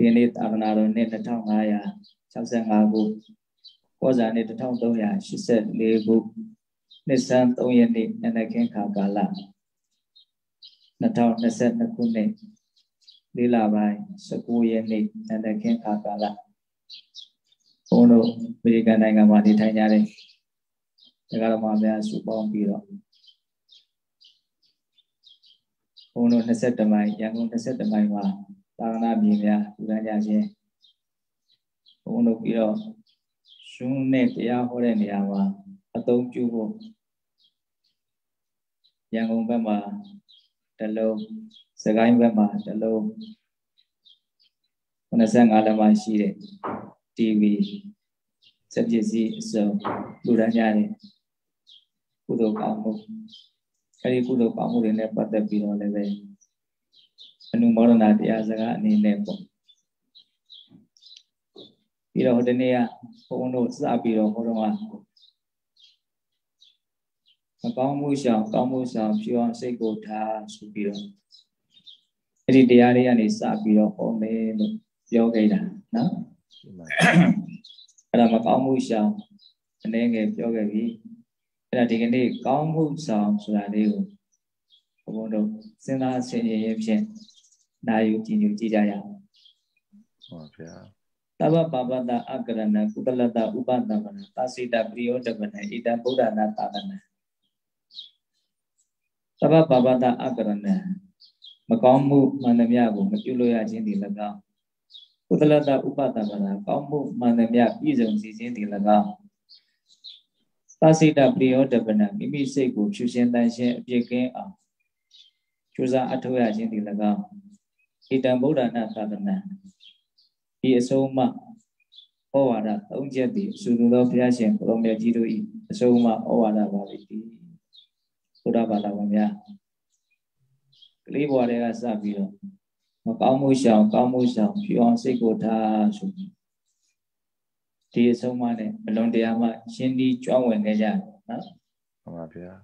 ဒီနေ့သာသနာတော်နှစ်2565ခုကောဇာနှစ်1384ခုနှစ်ဆန်း3ရက်နေ့နနခင်းခါကာလ2022ခုနှစ်လေးလပိုင်း19ရက်နေ့နနခင်းခါကာလဘုန်းတို့အမေရိကန်နိုင်ငံမှာနေထိုင်ကြတဲ့ဒကာတော်မများစုပေါင်းပြီးတော့ဘုန်းတို့22မိုင်ရန်ကုန်22မိုင်မှာ သာသနာမြေများပူဇော်ကြခြင်းဘုန်းတို့ပြီးတော့ရှုံးနဲ့တရားဟောတဲ့နေရာမှာအသုံးပြုဖို့ရန်ကုန်ဘက်မှာတလုံးစကိုင်းဘက်မှာတလုံး95လက်မှရှိတဲ့ TV စက်ပစ္စည်းအစုံလူရန်ကြတဲ့ကုသိုလ်ကောင်းမှုအဲဒီကုသိုလ်ကောင်းမှုတွေနဲ့ပတ်သက်ပြီးတော့လည်းပဲ အနုမောဒနာတရားစကားအနေနဲ့ပေါ့ပြီးတော့ဒီနေ့ကဘုန်းတို့စပြီးတော့ဘုန်းတော်ကမကောင်းမှုရှောင်ကောင်းမှုရှောင်ဖြူအောင်စိတ်ကိုထားဆိုပြီးတော့အဲ့ဒီတရားလေးကနေစပြီးတော့ဟောမယ်လို့ပြောခဲ့တာနော်အဲ့ဒါမကောင်းမှုရှောင်အနေငယ်ပြောခဲ့ပြီအဲ့ဒါဒီကနေ့ကောင်းမှုဆောင်ဆိုတာလေးကိုဘုန်းတို့စဉ်းစားဆင်ခြင်ရဖြင့် နာယူကြည်ညိုကြည့်ကြရအောင်ဟုတ်ပါဗျာတဗ္ဗပါပတအကရဏကုတလတဥပသမနာသစိတပရိယောတပနဣတံဗုဒ္ဓနာသာသနာတဗ္ဗပါပတအကရဏမကောင်းမှုမှန်သမျှကိုမပြုလို့ရခြင်းဒီ၎င်းကုသလတဥပသမနာကောင်းမှုမှန်သမျှပြည့်စုံစေခြင်းဒီ၎င်းသစိတပရိယောတပနမိမိစိတ်ကိုဖြူရှင်တန်ရှင်းအပြည့်ကင်းအောင်ကြိုးစားအထောက်ရခြင်းဒီ၎င်း ဣတံဗုဒ္ဓနာသာသနာဒီအဆုံးမဩဝါဒသုံးချက်သည်သုသူသောဘုရားရှင်ဘုရောမြတ်ကြီးတို့၏အဆုံးမဩဝါဒပါ၏ဘုရားဘာသာဝင်များကလေးဘဝတွေကစပြီးတော့မကောင်းမှုရှောင်ကောင်းမှုရှောင်ဖြူအောင်စိတ်ကိုထားဆိုပြီးဒီအဆုံးမနဲ့အလွန်တရာမှရှင်းပြီးကြွဝင်ခဲ့ကြတယ်နော်ဟုတ်ပါဗျာ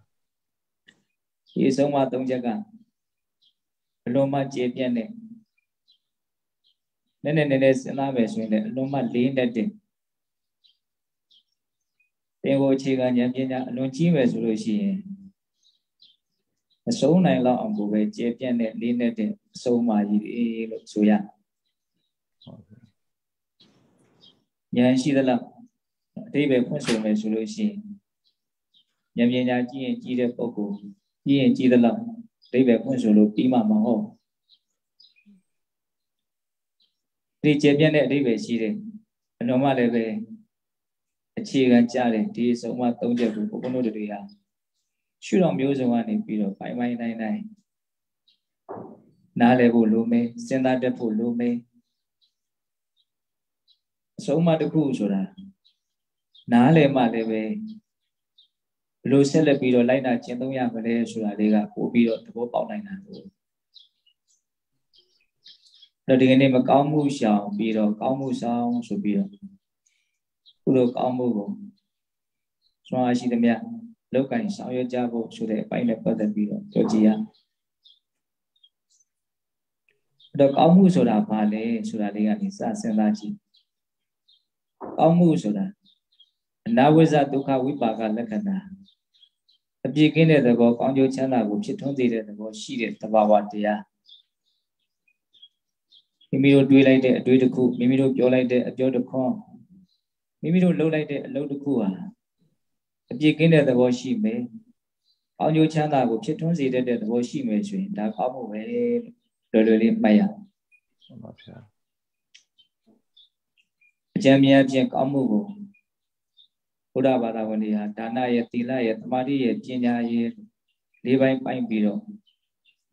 ဒီအဆုံးမသုံးချက်ကဘလွန်မှကျေပြတ်တဲ့ နည်းနည်းနည်းနည်းစဉ်းစားမယ်ဆိုရင်လည်းအလွန်မှလေးနဲ့တင်သင်ကိုအခြေခံဉာဏ်ပညာအလွန်ကြီးမယ်ဆိုလို့ရှိရင်မဆုံးနိုင်လောက်အောင်ကိုပဲကျေပြန့်တဲ့လေးနဲ့တဲ့အဆုံးအမကြီးလို့ဆိုရဉာဏ်ရှိသလားအတိပ္ပယ်ဖွင့်ဆိုမယ်ဆိုလို့ရှိရင်ဉာဏ်ပညာကြီးရင်ကြီးတဲ့ပုဂ္ဂိုလ်ကြီးရင်ကြီးသလားအတိပ္ပယ်ဖွင့်ဆိုလို့ပြီးမှမဟုတ် ဒီကျေပြန့်တဲ့အဓိပ္ပာယ်ရှိတယ်အလုံးမလည်းပဲအခြေခံကြတယ်ဒီဆုံးမ၃ချက်ကိုဘုန်းတော်တွေဟာရှုတော်မျိုးစုံကနေပြီးတော့ပိုင်းပိုင်းတိုင်းတိုင်းနားလည်ဖို့လိုမယ်စဉ်းစားတတ်ဖို့လိုမယ်အဆုံးမတစ်ခုဆိုတာနားလည်မှလည်းပဲဘလို့ဆက်လက်ပြီးတော့လိုက်နာကျင့်သုံးရမလဲဆိုတာလေးကပို့ပြီးတော့သဘောပေါက်နိုင်တာလို့ တော့ဒီကနေ့မကောင်းမှုရှောင်ပြီးတော့ကောင်းမှုဆောင်ဆိုပြီးတော့ကုသိုလ်ကောင်းမှုကိုစွမ်းအားရှိသမျှလောက်ကင်ဆောင်ရွက်ကြဖို့ဆိုတဲ့အပိုင်းနဲ့ပတ်သက်ပြီးတော့ပြောကြည့်ရအဲ့တော့ကောင်းမှုဆိုတာဘာလဲဆိုတာလေးကနေစစဉ်းစားကြည့်ကောင်းမှုဆိုတာအနာဝိဇ္ဇဒုက္ခဝိပါကလက္ခဏာအပြည့်ကင်းတဲ့သဘောကောင်းကျိုးချမ်းသာကိုဖြစ်ထွန်းစေတဲ့သဘောရှိတဲ့သဘာဝတရား မိမိတို့တွေးလိုက်တဲ့အတွေးတစ်ခုမိမိတို့ပြောလိုက်တဲ့အပြောတစ်ခွန်းမိမိတို့လုပ်လိုက်တဲ့အလုပ်တစ်ခုဟာအပြည့်ကင်းတဲ့သဘောရှိမယ်။ကောင်းကျိုးချမ်းသာကိုဖြစ်ထွန်းစေတတ်တဲ့သဘောရှိမယ်ဆိုရင်ဒါကောင်းမှုပဲလို့လွယ်လွယ်လေးမှတ်ရအောင်။ဟုတ်ပါဗျာ။အကြံဉာဏ်ဖြင့်ကောင်းမှုကိုဘုရားဘာသာဝင်တွေဟာဒါနရဲ့သီလရဲ့သမာဓိရဲ့ပညာရဲ့လေးပိုင်းပိုင်းပြီးတော့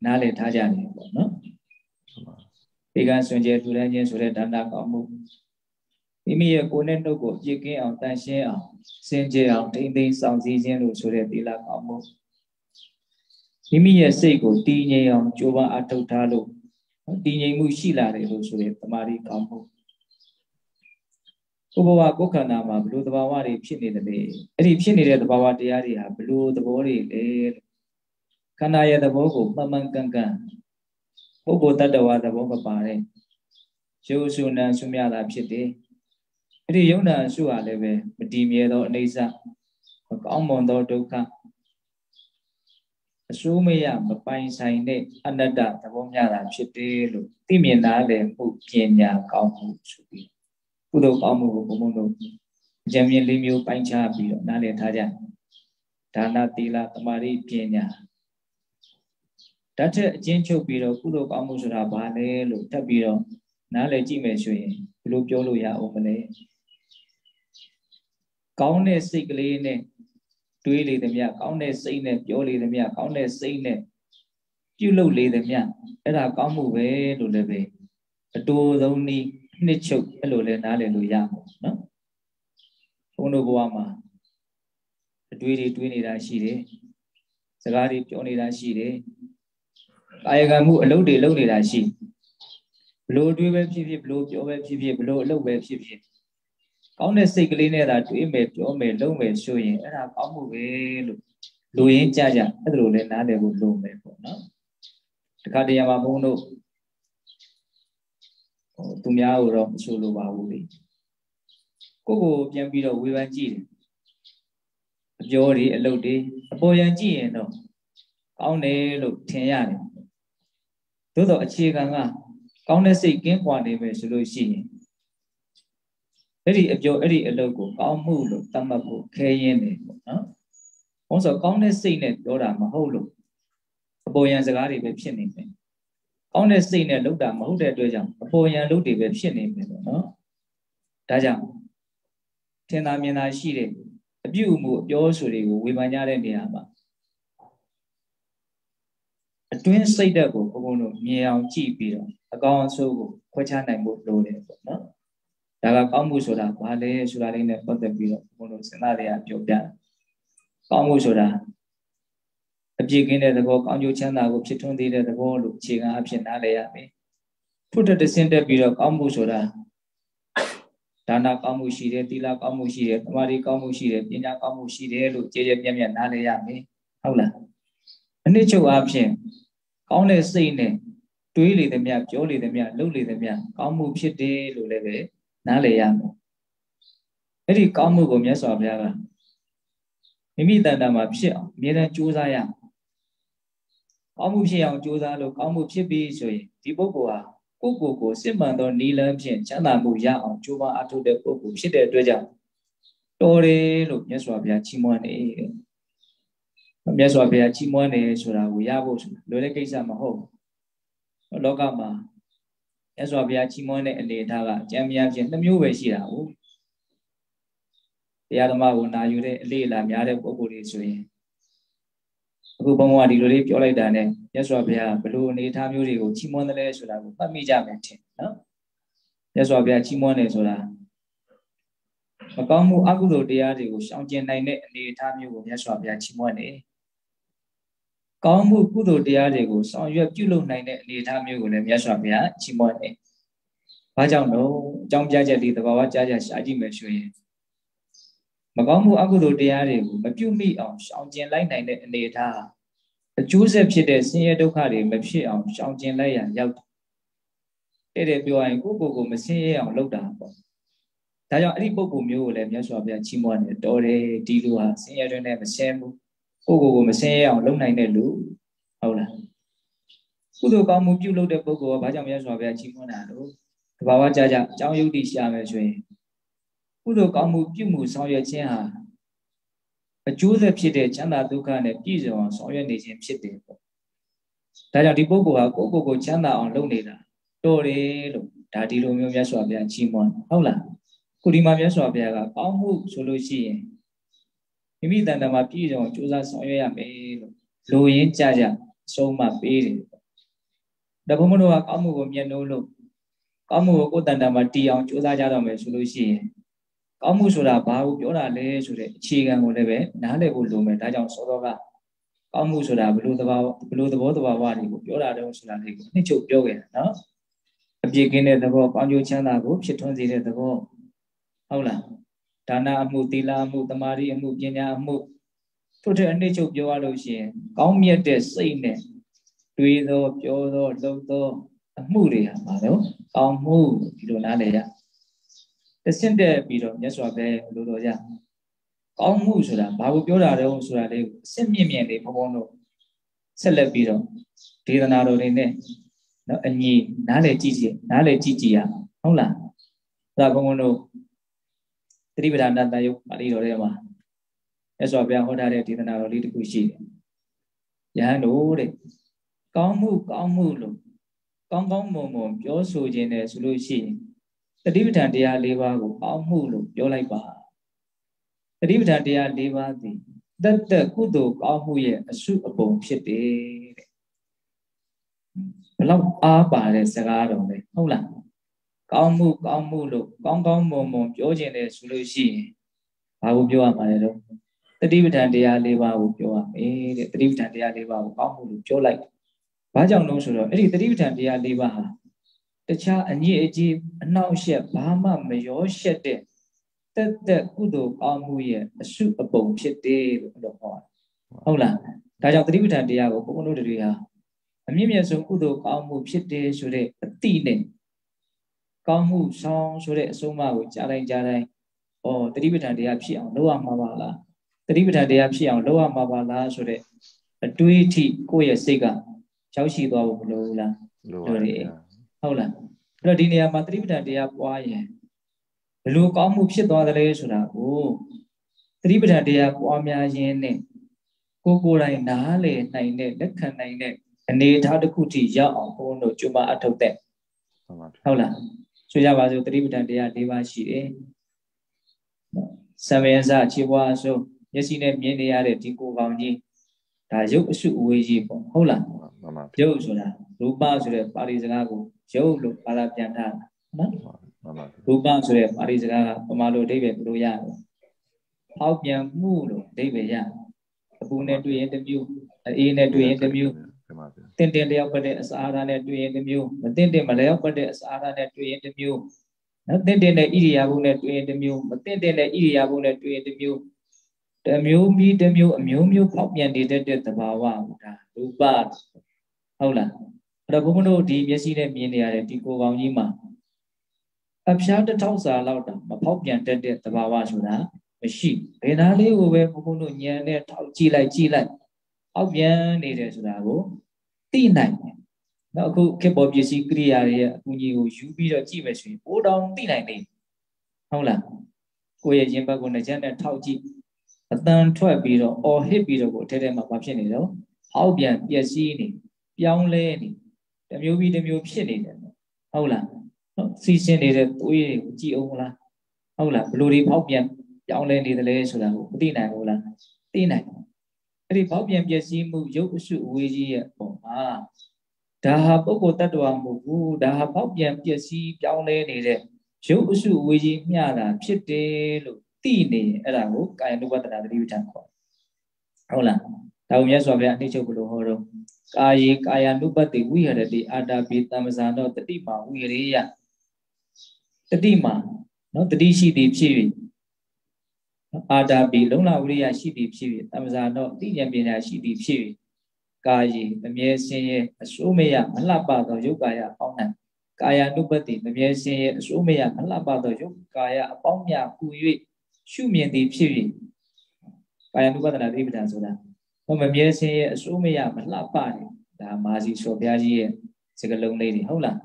နားလည်ထားကြတယ်ပေါ့နော်။ ဒီကဆွန်ကျဲထူထမ်းခြင်းဆိုတဲ့ဒါနကောင်းမှုမိမိရဲ့ကိုယ်နဲ့နှုတ်ကိုအပြည့်ကင်းအောင်တန်ရှင်းအောင်စင်ကြယ်အောင်ထိမ့်သိမ်းဆောင်စည်းခြင်းလို့ဆိုတဲ့သီလကောင်းမှုမိမိရဲ့စိတ်ကိုတည်ငြိမ်အောင်ကြိုးပမ်းအထောက်ထားလို့တည်ငြိမ်မှုရှိလာတယ်လို့ဆိုတဲ့တမာရီကောင်းမှုဥပဝကိုယ်ခန္ဓာမှာဘလို့သဘာဝတွေဖြစ်နေတယ်လေအဲ့ဒီဖြစ်နေတဲ့သဘာဝတရားတွေဟာဘလို့သဘောတွေလဲခန္ဓာရဲ့သဘောကိုမှန်မှန်ကန်ကန် ပုဂ္ဂိုလ်တ attva သဘောမပါတဲ့ရုပ်စုနာဆုမြတာဖြစ်တယ်အဲ့ဒီယုံနာဆုဟာလည်းပဲမတည်မြဲသောအနေဆမကောင်းမွန်သောဒုက္ခအစိုးမရမပိုင်ဆိုင်တဲ့အနတ္တသဘောမျှတာဖြစ်တယ်လို့သိမြင်နားလည်မှုပညာကောင်းမှုဆိုပြီးကုသိုလ်ကောင်းမှုကိုဘုံဘုံတို့အကြံဉာဏ်လေးမျိုးပိုင်းခြားပြီးတော့နားလည်ထားကြဒါနသီလသမာဓိပညာ ဓာတ်ထက်အချင်းချုပ်ပြီးတော့ကုသိုလ်ကောင်းမှုဆိုတာဘာလဲလို့ထပ်ပြီးတော့နားလည်ကြည့်မယ်ဆိုရင်ဘယ်လိုပြောလို့ရအောင်မလဲကောင်းတဲ့စိတ်ကလေးနဲ့တွေးလေသမျှကောင်းတဲ့စိတ်နဲ့ပြောလေသမျှကောင်းတဲ့စိတ်နဲ့ပြုလုပ်လေသမျှအဲ့ဒါကောင်းမှုပဲလို့လည်းပဲအတူဆုံးနည်းနှစ်ချုပ်အဲ့လိုလဲနားလည်လို့ရမှာနော်ဘုန်းတို့ဘဝမှာအတွေးတွေတွေးနေတာရှိတယ်စကားတွေပြောနေတာရှိတယ် ကာယကံမှုအလုပ်တွေလုပ်နေတာရှိဘလို့တွေးပဲဖြစ်ဖြစ်ဘလို့ပြောပဲဖြစ်ဖြစ်ဘလို့အလုပ်ပဲဖြစ်ဖြစ်ကောင်းတဲ့စိတ်ကလေးနဲ့သာတွေးမယ်ပြောမယ်လုပ်မယ်ဆိုရင်အဲ့ဒါကောင်းမှုပဲလို့လူရင်းကြကြအဲ့ဒါလိုလဲနားလည်ဖို့လိုမယ်ပေါ့နော်တခါတရံမှာဘုန်းတို့ဟိုသူများကိုတော့မဆိုလိုပါဘူးလေကိုကိုပြန်ပြီးတော့ဝေဖန်ကြည့်တယ်အပြောတွေအလုပ်တွေအပေါ်ရန်ကြည့်ရင်တော့ကောင်းတယ်လို့ထင်ရတယ် သို့တော့အခြေခံကကောင်းတဲ့စိတ်ကင်းကွာနေမယ်ဆိုလို့ရှိရင်အဲ့ဒီအပြောအဲ့ဒီအလုပ်ကိုကောင်းမှုလို့သတ်မှတ်ဖို့ခဲရင်တယ်ပေါ့နော်။ဘုန်းဆိုကောင်းတဲ့စိတ်နဲ့ပြောတာမဟုတ်လို့အပေါ်ယံစကားတွေပဲဖြစ်နေမယ်။ကောင်းတဲ့စိတ်နဲ့လုပ်တာမဟုတ်တဲ့အတွက်ကြောင့်အပေါ်ယံလုပ်တွေပဲဖြစ်နေမယ်ပေါ့နော်။ဒါကြောင့်ထင်သာမြင်သာရှိတဲ့အပြုအမူအပြောဆိုတွေကိုဝေဖန်ကြတဲ့နေရာမှာ အတွင်းစိတ်ဓာတ်ကိုဘုံဘုံတို့မြင်အောင်ကြည့်ပြီးတော့အကောင်အဆိုးကိုခွဲခြားနိုင်ဖို့လိုတယ်ပေါ့နော်။ဒါကကောင်းမှုဆိုတာဘာလဲဆိုတာလေးနဲ့ပတ်သက်ပြီးတော့ဘုန်းတော်စဉ်းစားရပြောပြကောင်းမှုဆိုတာအပြည့်ကင်းတဲ့သဘောကောင်းကျိုးချမ်းသာကိုဖြစ်ထွန်းသေးတဲ့သဘောလို့အခြေခံအဖြစ်နားလည်ရမယ်ဖုဒ္ဓတဆင့်တက်ပြီးတော့ကောင်းမှုဆိုတာဒါနကောင်းမှုရှိတယ်သီလကောင်းမှုရှိတယ်သမာဓိကောင်းမှုရှိတယ်ပညာကောင်းမှုရှိတယ်လို့ကြည်ကြပြန့်ပြန့်နားလည်ရမယ်ဟုတ်လား အနည်းချုပ်အဖြစ်ကောင်းတဲ့စိတ်နဲ့တွေးလေသမျှပြောလေသမျှလုပ်လေသမျှကောင်းမှုဖြစ်တယ်လို့လည်းပဲနားလည်ရမယ်အဲ့ဒီကောင်းမှုကိုမြတ်စွာဘုရားကမိမိတန်တာမှာဖြစ်အောင်အမြဲတမ်းကြိုးစားရကောင်းမှုဖြစ်အောင်ကြိုးစားလို့ကောင်းမှုဖြစ်ပြီဆိုရင်ဒီပုဂ္ဂိုလ်ဟာကိုယ့်ကိုယ်ကိုစစ်မှန်သောနီလန်းဖြင့်ချမ်းသာမှုရအောင်ကြိုးပမ်းအထောက်တဲ့ပုဂ္ဂိုလ်ဖြစ်တဲ့အတွက်ကြောင့်တော်တယ်လို့မြတ်စွာဘုရားချီးမွမ်းတယ် မြတ်စွာဘုရားချီးမွမ်းတယ်ဆိုတာကိုရဖို့ဆိုတာလွယ်တဲ့ကိစ္စမဟုတ်ဘူးလောကမှာမြတ်စွာဘုရားချီးမွမ်းတဲ့အနေအထားကကြံမြချင်းနှမျိုးပဲရှိတာဟုတ်တရားဓမ္မကိုနာယူတဲ့အလေးအလာများတဲ့ပုဂ္ဂိုလ်တွေဆိုရင်အခုဘုံကဒီလိုလေးပြောလိုက်တာနဲ့မြတ်စွာဘုရားဘလို့အနေအထားမျိုးတွေကိုချီးမွမ်းတယ်လဲဆိုတာကိုမှတ်မိကြမယ်ထင်နော်မြတ်စွာဘုရားချီးမွမ်းတယ်ဆိုတာမကောင်းမှုအကုသိုလ်တရားတွေကိုရှောင်ကျဉ်နိုင်တဲ့အနေအထားမျိုးကိုမြတ်စွာဘုရားချီးမွမ်းတယ် ကောင်းမှုကုသိုလ်တရားတွေကိုဆောင်ရွက်ပြုလုပ်နိုင်တဲ့အနေအထားမျိုးကိုလည်းမြတ်စွာဘုရားချီးမွမ်းတယ်။ဘာကြောင့်လို့အကြောင်းပြချက်ဒီသဘာဝကြားကြရှာကြည့်မယ်ဆိုရင်မကောင်းမှုအကုသိုလ်တရားတွေကိုမပြုမိအောင်ရှောင်ကျဉ်လိုက်နိုင်တဲ့အနေအထားအကျိုးဆက်ဖြစ်တဲ့ဆင်းရဲဒုက္ခတွေမဖြစ်အောင်ရှောင်ကျဉ်လိုက်ရရောက်တဲ့တဲ့ပြောရင်ကိုယ့်ကိုယ်ကိုမဆင်းရဲအောင်လုပ်တာပေါ့။ဒါကြောင့်အဲ့ဒီပုံပုံမျိုးကိုလည်းမြတ်စွာဘုရားချီးမွမ်းတယ်တော်တယ်ဒီလိုဟာဆင်းရဲတွင်နဲ့မဆင်းဘူး ကိုကိုကိုမဆင်းရဲအောင်လုပ်နိုင်တဲ့လူဟုတ်လားကုသိုလ်ကောင်းမှုပြုလုပ်တဲ့ပုဂ္ဂိုလ်ကဘာကြောင့်မြတ်စွာဘုရားချီးမွမ်းတာလို့တဘာဝကြကြအကြောင်းယုတ်တိရှာမယ်ဆိုရင်ကုသိုလ်ကောင်းမှုပြုမှုဆောင်ရွက်ခြင်းဟာအကျိုးဆက်ဖြစ်တဲ့ချမ်းသာဒုက္ခနဲ့ပြည့်စုံအောင်ဆောင်ရွက်နေခြင်းဖြစ်တယ်ပေါ့ဒါကြောင့်ဒီပုဂ္ဂိုလ်ဟာကိုယ့်ကိုယ်ကိုချမ်းသာအောင်လုပ်နေတာတော်တယ်လို့ဒါဒီလိုမျိုးမြတ်စွာဘုရားချီးမွမ်းဟုတ်လားခုဒီမှာမြတ်စွာဘုရားကကောင်းမှုဆိုလို့ရှိရင် မိမိတန်တမှာပြည့်စုံကြိုးစားဆောင်ရွက်ရမယ်လို့လိုရင်းကြကြဆုံးမပေးတယ်တဘုံမတို့ကကောင်းမှုကိုမြတ်နိုးလို့ကောင်းမှုကိုကိုယ်တန်တမှာတည်အောင်ကြိုးစားကြတော့မယ်ဆိုလို့ရှိရင်ကောင်းမှုဆိုတာဘာကိုပြောတာလဲဆိုတဲ့အခြေခံကိုလည်းပဲနားလည်ဖို့လိုမယ်ဒါကြောင့်စောစောကကောင်းမှုဆိုတာဘလို့သဘာဘလို့သဘောသဘာဝတွေကိုပြောတာတုံးဆိုတာလေးကိုနှစ်ချုပ်ပြောခဲ့တာနော်အပြည့်ကင်းတဲ့သဘောကောင်းကျိုးချမ်းသာကိုဖြစ်ထွန်းစေတဲ့သဘောဟုတ်လား ဒါနအမှုသီလအမှုတမာရီအမှုပညာအမှုထို့တဲ့အနှစ်ချုပ်ပြောရလို့ရှိရင် ကောင်းမြတ်တဲ့စိတ်နဲ့တွေးသောပြောသောလုပ်သော အမှုတွေဟာဘာလို့ကောင်းမှုဒီလိုနားလည်ရတဆင့်တက်ပြီးတော့မြတ်စွာဘုရားဘယ်လိုတော်ရကောင်းမှုဆိုတာဘာကိုပြောတာလဲဆိုတာလေးကိုအစစ်မြင့်မြင့်လေးဘုံဘုံတို့ဆက်လက်ပြီးတော့ဒေသနာတော်တွေနဲ့နော်အညီနားလည်ကြည့်ကြည့်နားလည်ကြည့်ကြည့်ရဟုတ်လားဒါဘုံဘုံတို့သ တိပဋ္ဌာန်တယုတ်ပါဠိတော်ထဲမှာမြတ်စွာဘုရားဟောထားတဲ့ဒေသနာတော်လေးတစ်ခုရှိတယ်ယဟန်တို့တဲ့ကောင်းမှုကောင်းမှုလို့ကောင်းကောင်းမွန်မွန်ပြောဆိုခြင်းနဲ့ဆိုလို့ရှိရင်တတိပဋ္ဌာန်တရား၄ပါးကိုကောင်းမှုလို့ပြောလိုက်ပါတတိပဋ္ဌာန်တရား၄ပါးသည်တတ်တကုသိုလ်ကောင်းမှုရဲ့အစုအပုံဖြစ်တယ်တဲ့ဘလောက်အားပါတဲ့စကားတော်လဲဟုတ်လား ကောင်းမှုကောင်းမှုလို့ကောင်းကောင်းမွန်မွန်ပြောခြင်းနဲ့ဆိုလို့ရှိရင်ဘာကိုပြောရမှာလဲတော့တတိပဋ္ဌာန်တရား၄ပါးကိုပြောရမယ်တဲ့တတိပဋ္ဌာန်တရား၄ပါးကိုကောင်းမှုလို့ပြောလိုက်ဘာကြောင့်လို့ဆိုတော့အဲ့ဒီတတိပဋ္ဌာန်တရား၄ပါးဟာတခြားအညစ်အကြေးအနှောက်အယှက်ဘာမှမရောရှက်တဲ့တက်တက်ကုသိုလ်ကောင်းမှုရဲ့အစုအပုံဖြစ်တယ်လို့ပြောဟောဟုတ်လားဒါကြောင့်တတိပဋ္ဌာန်တရားကိုဘုန်းဘုန်းတို့တွေဟာအမြင့်မြတ်ဆုံးကုသိုလ်ကောင်းမှုဖြစ်တယ်ဆိုတဲ့အတိနဲ့ ကောင်းမှုဆောင်ဆိုတဲ့အဆုံးအမကိုကြားတိုင်းကြားတိုင်းဩတတိပဋ္ဌာန်တရားဖြစ်အောင်လုပ်ရမှာပါလားတတိပဋ္ဌာန်တရားဖြစ်အောင်လုပ်ရမှာပါလားဆိုတဲ့အတွေးအထိကိုယ့်ရဲ့စိတ်ကရောက်ရှိသွားဖို့မလိုဘူးလားလိုပါဗျာဟုတ်လားအဲ့တော့ဒီနေရာမှာတတိပဋ္ဌာန်တရားပွားရင်ဘလို့ကောင်းမှုဖြစ်သွားတယ်လဲဆိုတာကိုတတိပဋ္ဌာန်တရားပွားများခြင်းနဲ့ကိုကိုယ်တိုင်နားလည်နိုင်တဲ့လက်ခံနိုင်တဲ့အနေအထားတစ်ခုထိရောက်အောင်ဘုန်းတို့ကြိုးပမ်းအထောက်တဲ့ဟုတ်လား ဆိုကြပါစို့တတိပဋ္ဌာန်တရား၄ပါးရှိတယ်ဆံမေဇခြေပွားအစုံမျက်စိနဲ့မြင်နေရတဲ့ဒီကိုယ်ကောင်ကြီးဒါရုပ်အစုအဝေးကြီးပေါ့ဟုတ်လားမှန်ပါရုပ်ဆိုတာရူပဆိုတဲ့ပါဠိစကားကိုရုပ်လို့ဘာသာပြန်ထားတာနော်မှန်ပါရူပဆိုတဲ့ပါဠိစကားကပမာလို့အဓိပ္ပာယ်ဘယ်လိုရလဲဟောက်ပြန်မှုလို့အဓိပ္ပာယ်ရအပူနဲ့တွေ့ရင်တစ်မျိုးအေးနဲ့တွေ့ရင်တစ်မျိုး တင်တင်လျောက်ပတ်တဲ့အစာအာဟာရနဲ့တွေ့ရင်တစ်မျိုးမတင်တင်မလျောက်ပတ်တဲ့အစာအာဟာရနဲ့တွေ့ရင်တစ်မျိုးနော်တင်တင်တဲ့ဣရိယာပုနဲ့တွေ့ရင်တစ်မျိုးမတင်တင်တဲ့ဣရိယာပုနဲ့တွေ့ရင်တစ်မျိုးတမျိုးပြီးတမျိုးအမျိုးမျိုးပေါက်ပြန်နေတတ်တဲ့သဘာဝဟူတာရူပဟုတ်လားအဲ့တော့ဘုန်းဘုန်းတို့ဒီမျက်စိနဲ့မြင်နေရတဲ့ဒီကိုယ်ကောင်ကြီးမှာအဖျားတစ်ထောက်စာလောက်တောင်မဖောက်ပြန်တတ်တဲ့သဘာဝဆိုတာမရှိဘယ်နာလေးကိုပဲဘုန်းဘုန်းတို့ညံနဲ့ထောက်ကြည့်လိုက်ကြည့်လိုက်အောက်ပြန်နေတယ်ဆိုတာကို သိနိုင်တယ်နောက်အခုခေတ်ပေါ်ပစ္စည်းကိရိယာတွေရဲ့အကူအညီကိုယူပြီးတော့ကြည့်မယ်ဆိုရင်ပိုးတောင်သိနိုင်တယ်ဟုတ်လားကိုယ့်ရဲ့ရင်ဘတ်ကိုနှကြမ်းနဲ့ထောက်ကြည့်အတန်ထွက်ပြီးတော့အော်ဟစ်ပြီးတော့ကိုအထက်ထဲမှာဘာဖြစ်နေတော့ဟောက်ပြန်ပျက်စီးနေပြောင်းလဲနေတမျိုးပြီးတမျိုးဖြစ်နေတယ်ဟုတ်လားနော်စီစဉ်နေတဲ့သွေးတွေကိုကြည့်အောင်လားဟုတ်လားဘလို့ဒီဖောက်ပြန်ပြောင်းလဲနေတယ်လဲဆိုတာကိုမသိနိုင်ဘူးလားသိနိုင် အဲ့ဒီဖောက်ပြန်ပျက်စီးမှုရုပ်အစုအဝေးကြီးရဲ့ပုံမှာဒါဟာပုဂ္ဂိုလ်တ attva မဟုတ်ဘူးဒါဟာဖောက်ပြန်ပျက်စီးပြောင်းလဲနေတဲ့ရုပ်အစုအဝေးကြီးမျှတာဖြစ်တယ်လို့သိနေအဲ့ဒါကိုကာယ ानु ပတနာသတိပဋ္ဌာန်ခေါ်ဟုတ်လားဒါကိုမြတ်စွာဘုရားအနှိမ့်ချုပ်ဘလို့ဟောတော့ကာယေကာယ ानु ပတိဝိဟရတိအာတာပိတမ္ပဇာနောတတိမာဝိရိယတတိမာနော်တတိရှိသည်ဖြစ်၍ အာတာပိလုံလဝိရိယရှိသည်ဖြစ်၍တမ္ပဇာနောအတိဉာဏ်ပညာရှိသည်ဖြစ်၍ကာယေအမြဲစင်းရဲ့အစိုးမရမလှပသောယုတ်ကာယအပေါင်း၌ကာယ ानु ပတိမမြဲစင်းရဲ့အစိုးမရမလှပသောယုတ်ကာယအပေါင်းများဟူ၍ရှုမြင်သည်ဖြစ်၍ကာယ ानु ပဒနာသတိပဋ္ဌာန်ဆိုတာဟောမမြဲစင်းရဲ့အစိုးမရမလှပတယ်ဒါမာစီဆောဘုရားကြီးရဲ့စကလုံးလေးတွေဟုတ်လား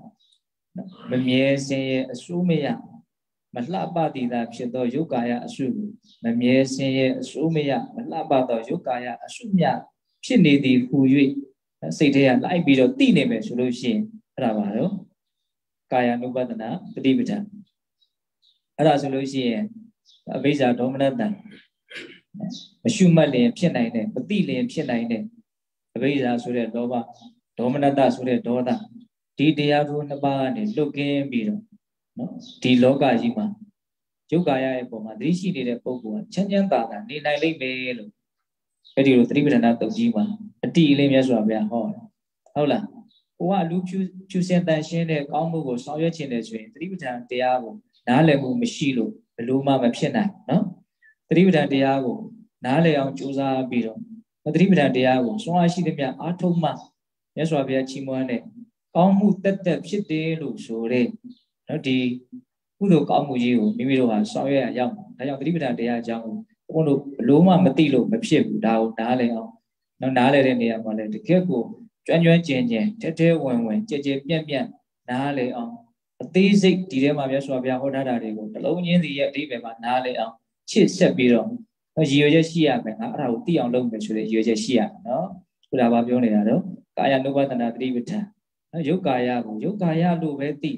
မမြဲစင်းရဲ့အစိုးမရ မလှပတည်တာဖြစ်သောယုတ်ကာယအစုမမြဲစင်းရဲ့အစိုးမရမလှပသောယုတ်ကာယအစုမြဖြစ်နေသည်ဟူ၍စိတ်ထဲကလိုက်ပြီးတော့သိနေမယ်ဆိုလို့ရှိရင်အဲ့ဒါပါတော့ကာယ ानु ပဒနာပฏิပဒအဲ့ဒါဆိုလို့ရှိရင်အဘိဇာဒေါမနတံမရှုမှတ်လျင်ဖြစ်နိုင်တယ်မသိလျင်ဖြစ်နိုင်တယ်အဘိဇာဆိုတဲ့လောဘဒေါမနတဆိုတဲ့ဒေါသဒီတရားတို့နှစ်ပါးကနေလွတ်ကင်းပြီးတော့ နော်ဒီလောကကြီးမှာယုတ်ကာယရဲ့ပုံမှာသတိရှိနေတဲ့ပုဂ္ဂိုလ်ကချမ်းချမ်းသာသာနေနိုင်လိမ့်မယ်လို့အဲ့ဒီလိုသတိပဋ္ဌာန်တုတ်ကြီးမှာအတိအလေးမြတ်စွာဘုရားဟောတယ်ဟုတ်လားကိုကလူဖြူဖြူစင်တန်ရှင်းတဲ့ကောင်းမှုကိုဆောင်ရွက်ခြင်းတယ်ဆိုရင်သတိပဋ္ဌာန်တရားကိုနားလည်မှုမရှိလို့ဘလို့မှမဖြစ်နိုင်နော်သတိပဋ္ဌာန်တရားကိုနားလည်အောင်ကြိုးစားပြီးတော့သတိပဋ္ဌာန်တရားကိုစွမ်းအားရှိသမျှအားထုတ်မှမြတ်စွာဘုရားချီးမွမ်းတဲ့ကောင်းမှုတက်တက်ဖြစ်တယ်လို့ဆိုတဲ့ နော်ဒီကုသိုလ်ကောင်းမှုကြီးကိုမိမိတို့ဟာဆောင်ရွက်ရအောင်ဒါကြောင့်သတိပဋ္ဌာန်တရားအကြောင်းကိုဘုန်းတို့ဘလို့မှမသိလို့မဖြစ်ဘူးဒါကိုနားလည်အောင်နော်နားလည်တဲ့နေရာမှာလည်းတကယ့်ကိုကျွမ်းကျွမ်းကျင်ကျင်တဲတဲဝင်ဝင်ကြည်ကြည်ပြန့်ပြန့်နားလည်အောင်အသေးစိတ်ဒီထဲမှာမြတ်စွာဘုရားဟောထားတာတွေကိုတလုံးချင်းစီရဲ့အဓိပ္ပာယ်မှာနားလည်အောင်ချစ်ဆက်ပြီးတော့ရည်ရွယ်ချက်ရှိရမယ်ငါအဲ့ဒါကိုသိအောင်လုပ်မယ်ဆိုတဲ့ရည်ရွယ်ချက်ရှိရမယ်နော်ခုဒါပါပြောနေတာတော့ကာယ ानु ဘသနာသတိပဋ္ဌာန်နော်ယုတ်ကာယကိုယုတ်ကာယလို့ပဲသိ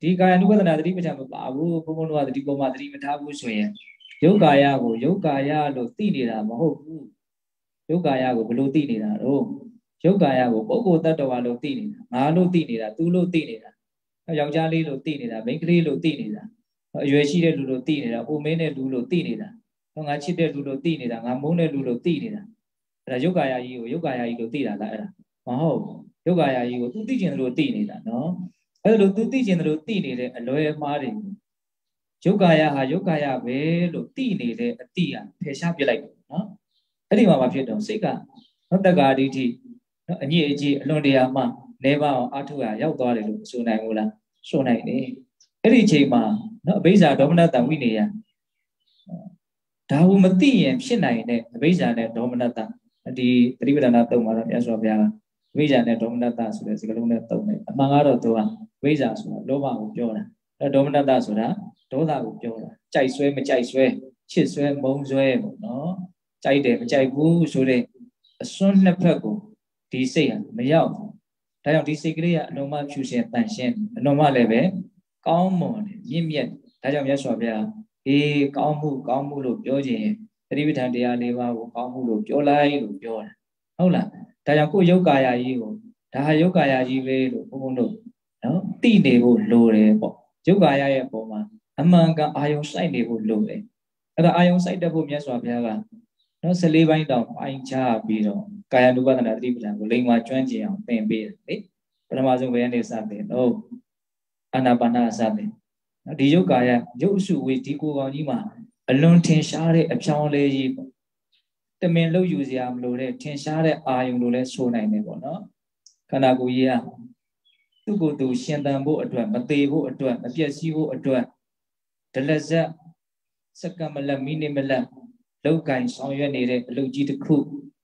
ဒီကာယ ानु ဘသနာသတိပဋ္ဌာန်မပါဘူးဘုံဘုံတို့ကသတိပေါ်မှာသတိမထားဘူးဆိုရင်ယုတ်ကာယကိုယုတ်ကာယလို့သိနေတာမဟုတ်ဘူးယုတ်ကာယကိုဘယ်လိုသိနေတာတော့ယုတ်ကာယကိုပုဂ္ဂိုလ်တ attva လို့သိနေတာငါလို့သိနေတာသူလို့သိနေတာယောက်ျားလေးလို့သိနေတာမိန်းကလေးလို့သိနေတာအရွယ်ရှိတဲ့လူလို့သိနေတာအိုမင်းတဲ့လူလို့သိနေတာငါချစ်တဲ့လူလို့သိနေတာငါမုန်းတဲ့လူလို့သိနေတာအဲ့ဒါယုတ်ကာယကြီးကိုယုတ်ကာယကြီးလို့သိတာလားအဲ့ဒါမဟုတ်ယုတ်ကာယကြီးကိုသူသိကျင်တယ်လို့သိနေတာနော် အဲ့လိုသူသိကျင်တယ်လို့သိနေတဲ့အလွယ်မှားတွေယုတ်ကာယဟာယုတ်ကာယပဲလို့သိနေတဲ့အတိဟာဖယ်ရှားပြလိုက်တယ်နော်အဲ့ဒီမှာမဖြစ်တော့စိတ်ကနော်တက္ကာဒိဋ္ဌိနော်အညစ်အကြေးအလွန်တရာမှနေပါအောင်အထုရရောက်သွားတယ်လို့ဆိုနိုင်ဘူးလားဆိုနိုင်တယ်အဲ့ဒီအချိန်မှာနော်အဘိဇာဒေါမနတဝိနေယဒါကိုမသိရင်ဖြစ်နိုင်တဲ့အဘိဇာနဲ့ဒေါမနတဒီသတိပဋ္ဌာန်သုံးပါတော့မြတ်စွာဘုရား အဘိဇာနဲ့ဒေါမနတဆိုတဲ့စကားလုံးနဲ့သုံးတယ်အမှန်ကတော့သူကအဘိဇာဆိုတာလောဘကိုပြောတာအဲဒေါမနတဆိုတာဒေါသကိုပြောတာကြိုက်ဆွဲမကြိုက်ဆွဲချစ်ဆွဲမုန်းဆွဲပေါ့နော်ကြိုက်တယ်မကြိုက်ဘူးဆိုတဲ့အစွန်းနှစ်ဖက်ကိုဒီစိတ်ဟာမရောက်ဘူးဒါကြောင့်ဒီစိတ်ကလေးကအလုံးမဖြူရှင်တန်ရှင်းအလုံးမလည်းပဲကောင်းမွန်တယ်မြင့်မြတ်ဒါကြောင့်မြတ်စွာဘုရားအေးကောင်းမှုကောင်းမှုလို့ပြောခြင်းသတိပဋ္ဌာန်တရား၄ပါးကိုကောင်းမှုလို့ပြောလိုက်လို့ပြောတာဟုတ်လား ဒါကြောင့်ကိုယ်ယုတ်ကာယကြီးကိုဒါဟာယုတ်ကာယကြီးပဲလို့ဘုန်းဘုန်းတို့နော်သိနေဖို့လိုတယ်ပေါ့ယုတ်ကာယရဲ့ပုံမှာအမှန်ကန်အာယုံစိုက်နေဖို့လိုတယ်အဲ့ဒါအာယုံစိုက်တတ်ဖို့မြတ်စွာဘုရားကနော်14ပိုင်းတောင်ပိုင်းခြားပြီးတော့ကာယ ानु ပဒနာသတိပဋ္ဌာန်ကိုလိမ္မာကျွမ်းကျင်အောင်သင်ပေးတယ်လေပထမဆုံးဘယ်ကနေစသင်တော့အာနာပါနာစသင်ဒီယုတ်ကာယရုပ်အစုဝေဒီကိုကောင်ကြီးမှာအလွန်ထင်ရှားတဲ့အဖြောင်းလဲကြီးပေါ့ တမင်လို့ယူစရာမလိုတဲ့ထင်ရှားတဲ့အာယုံလိုလဲဆိုနိုင်တယ်ပေါ့နော်ခန္ဓာကိုယ်ကြီးကသူ့ကိုယ်သူရှင်သန်ဖို့အတွက်မသေးဖို့အတွက်မပြည့်စည်ဖို့အတွက်ဒလဇက်စက္ကမလမိနစ်မလလောက်ကင်ဆောင်ရွက်နေတဲ့အလုပ်ကြီးတစ်ခု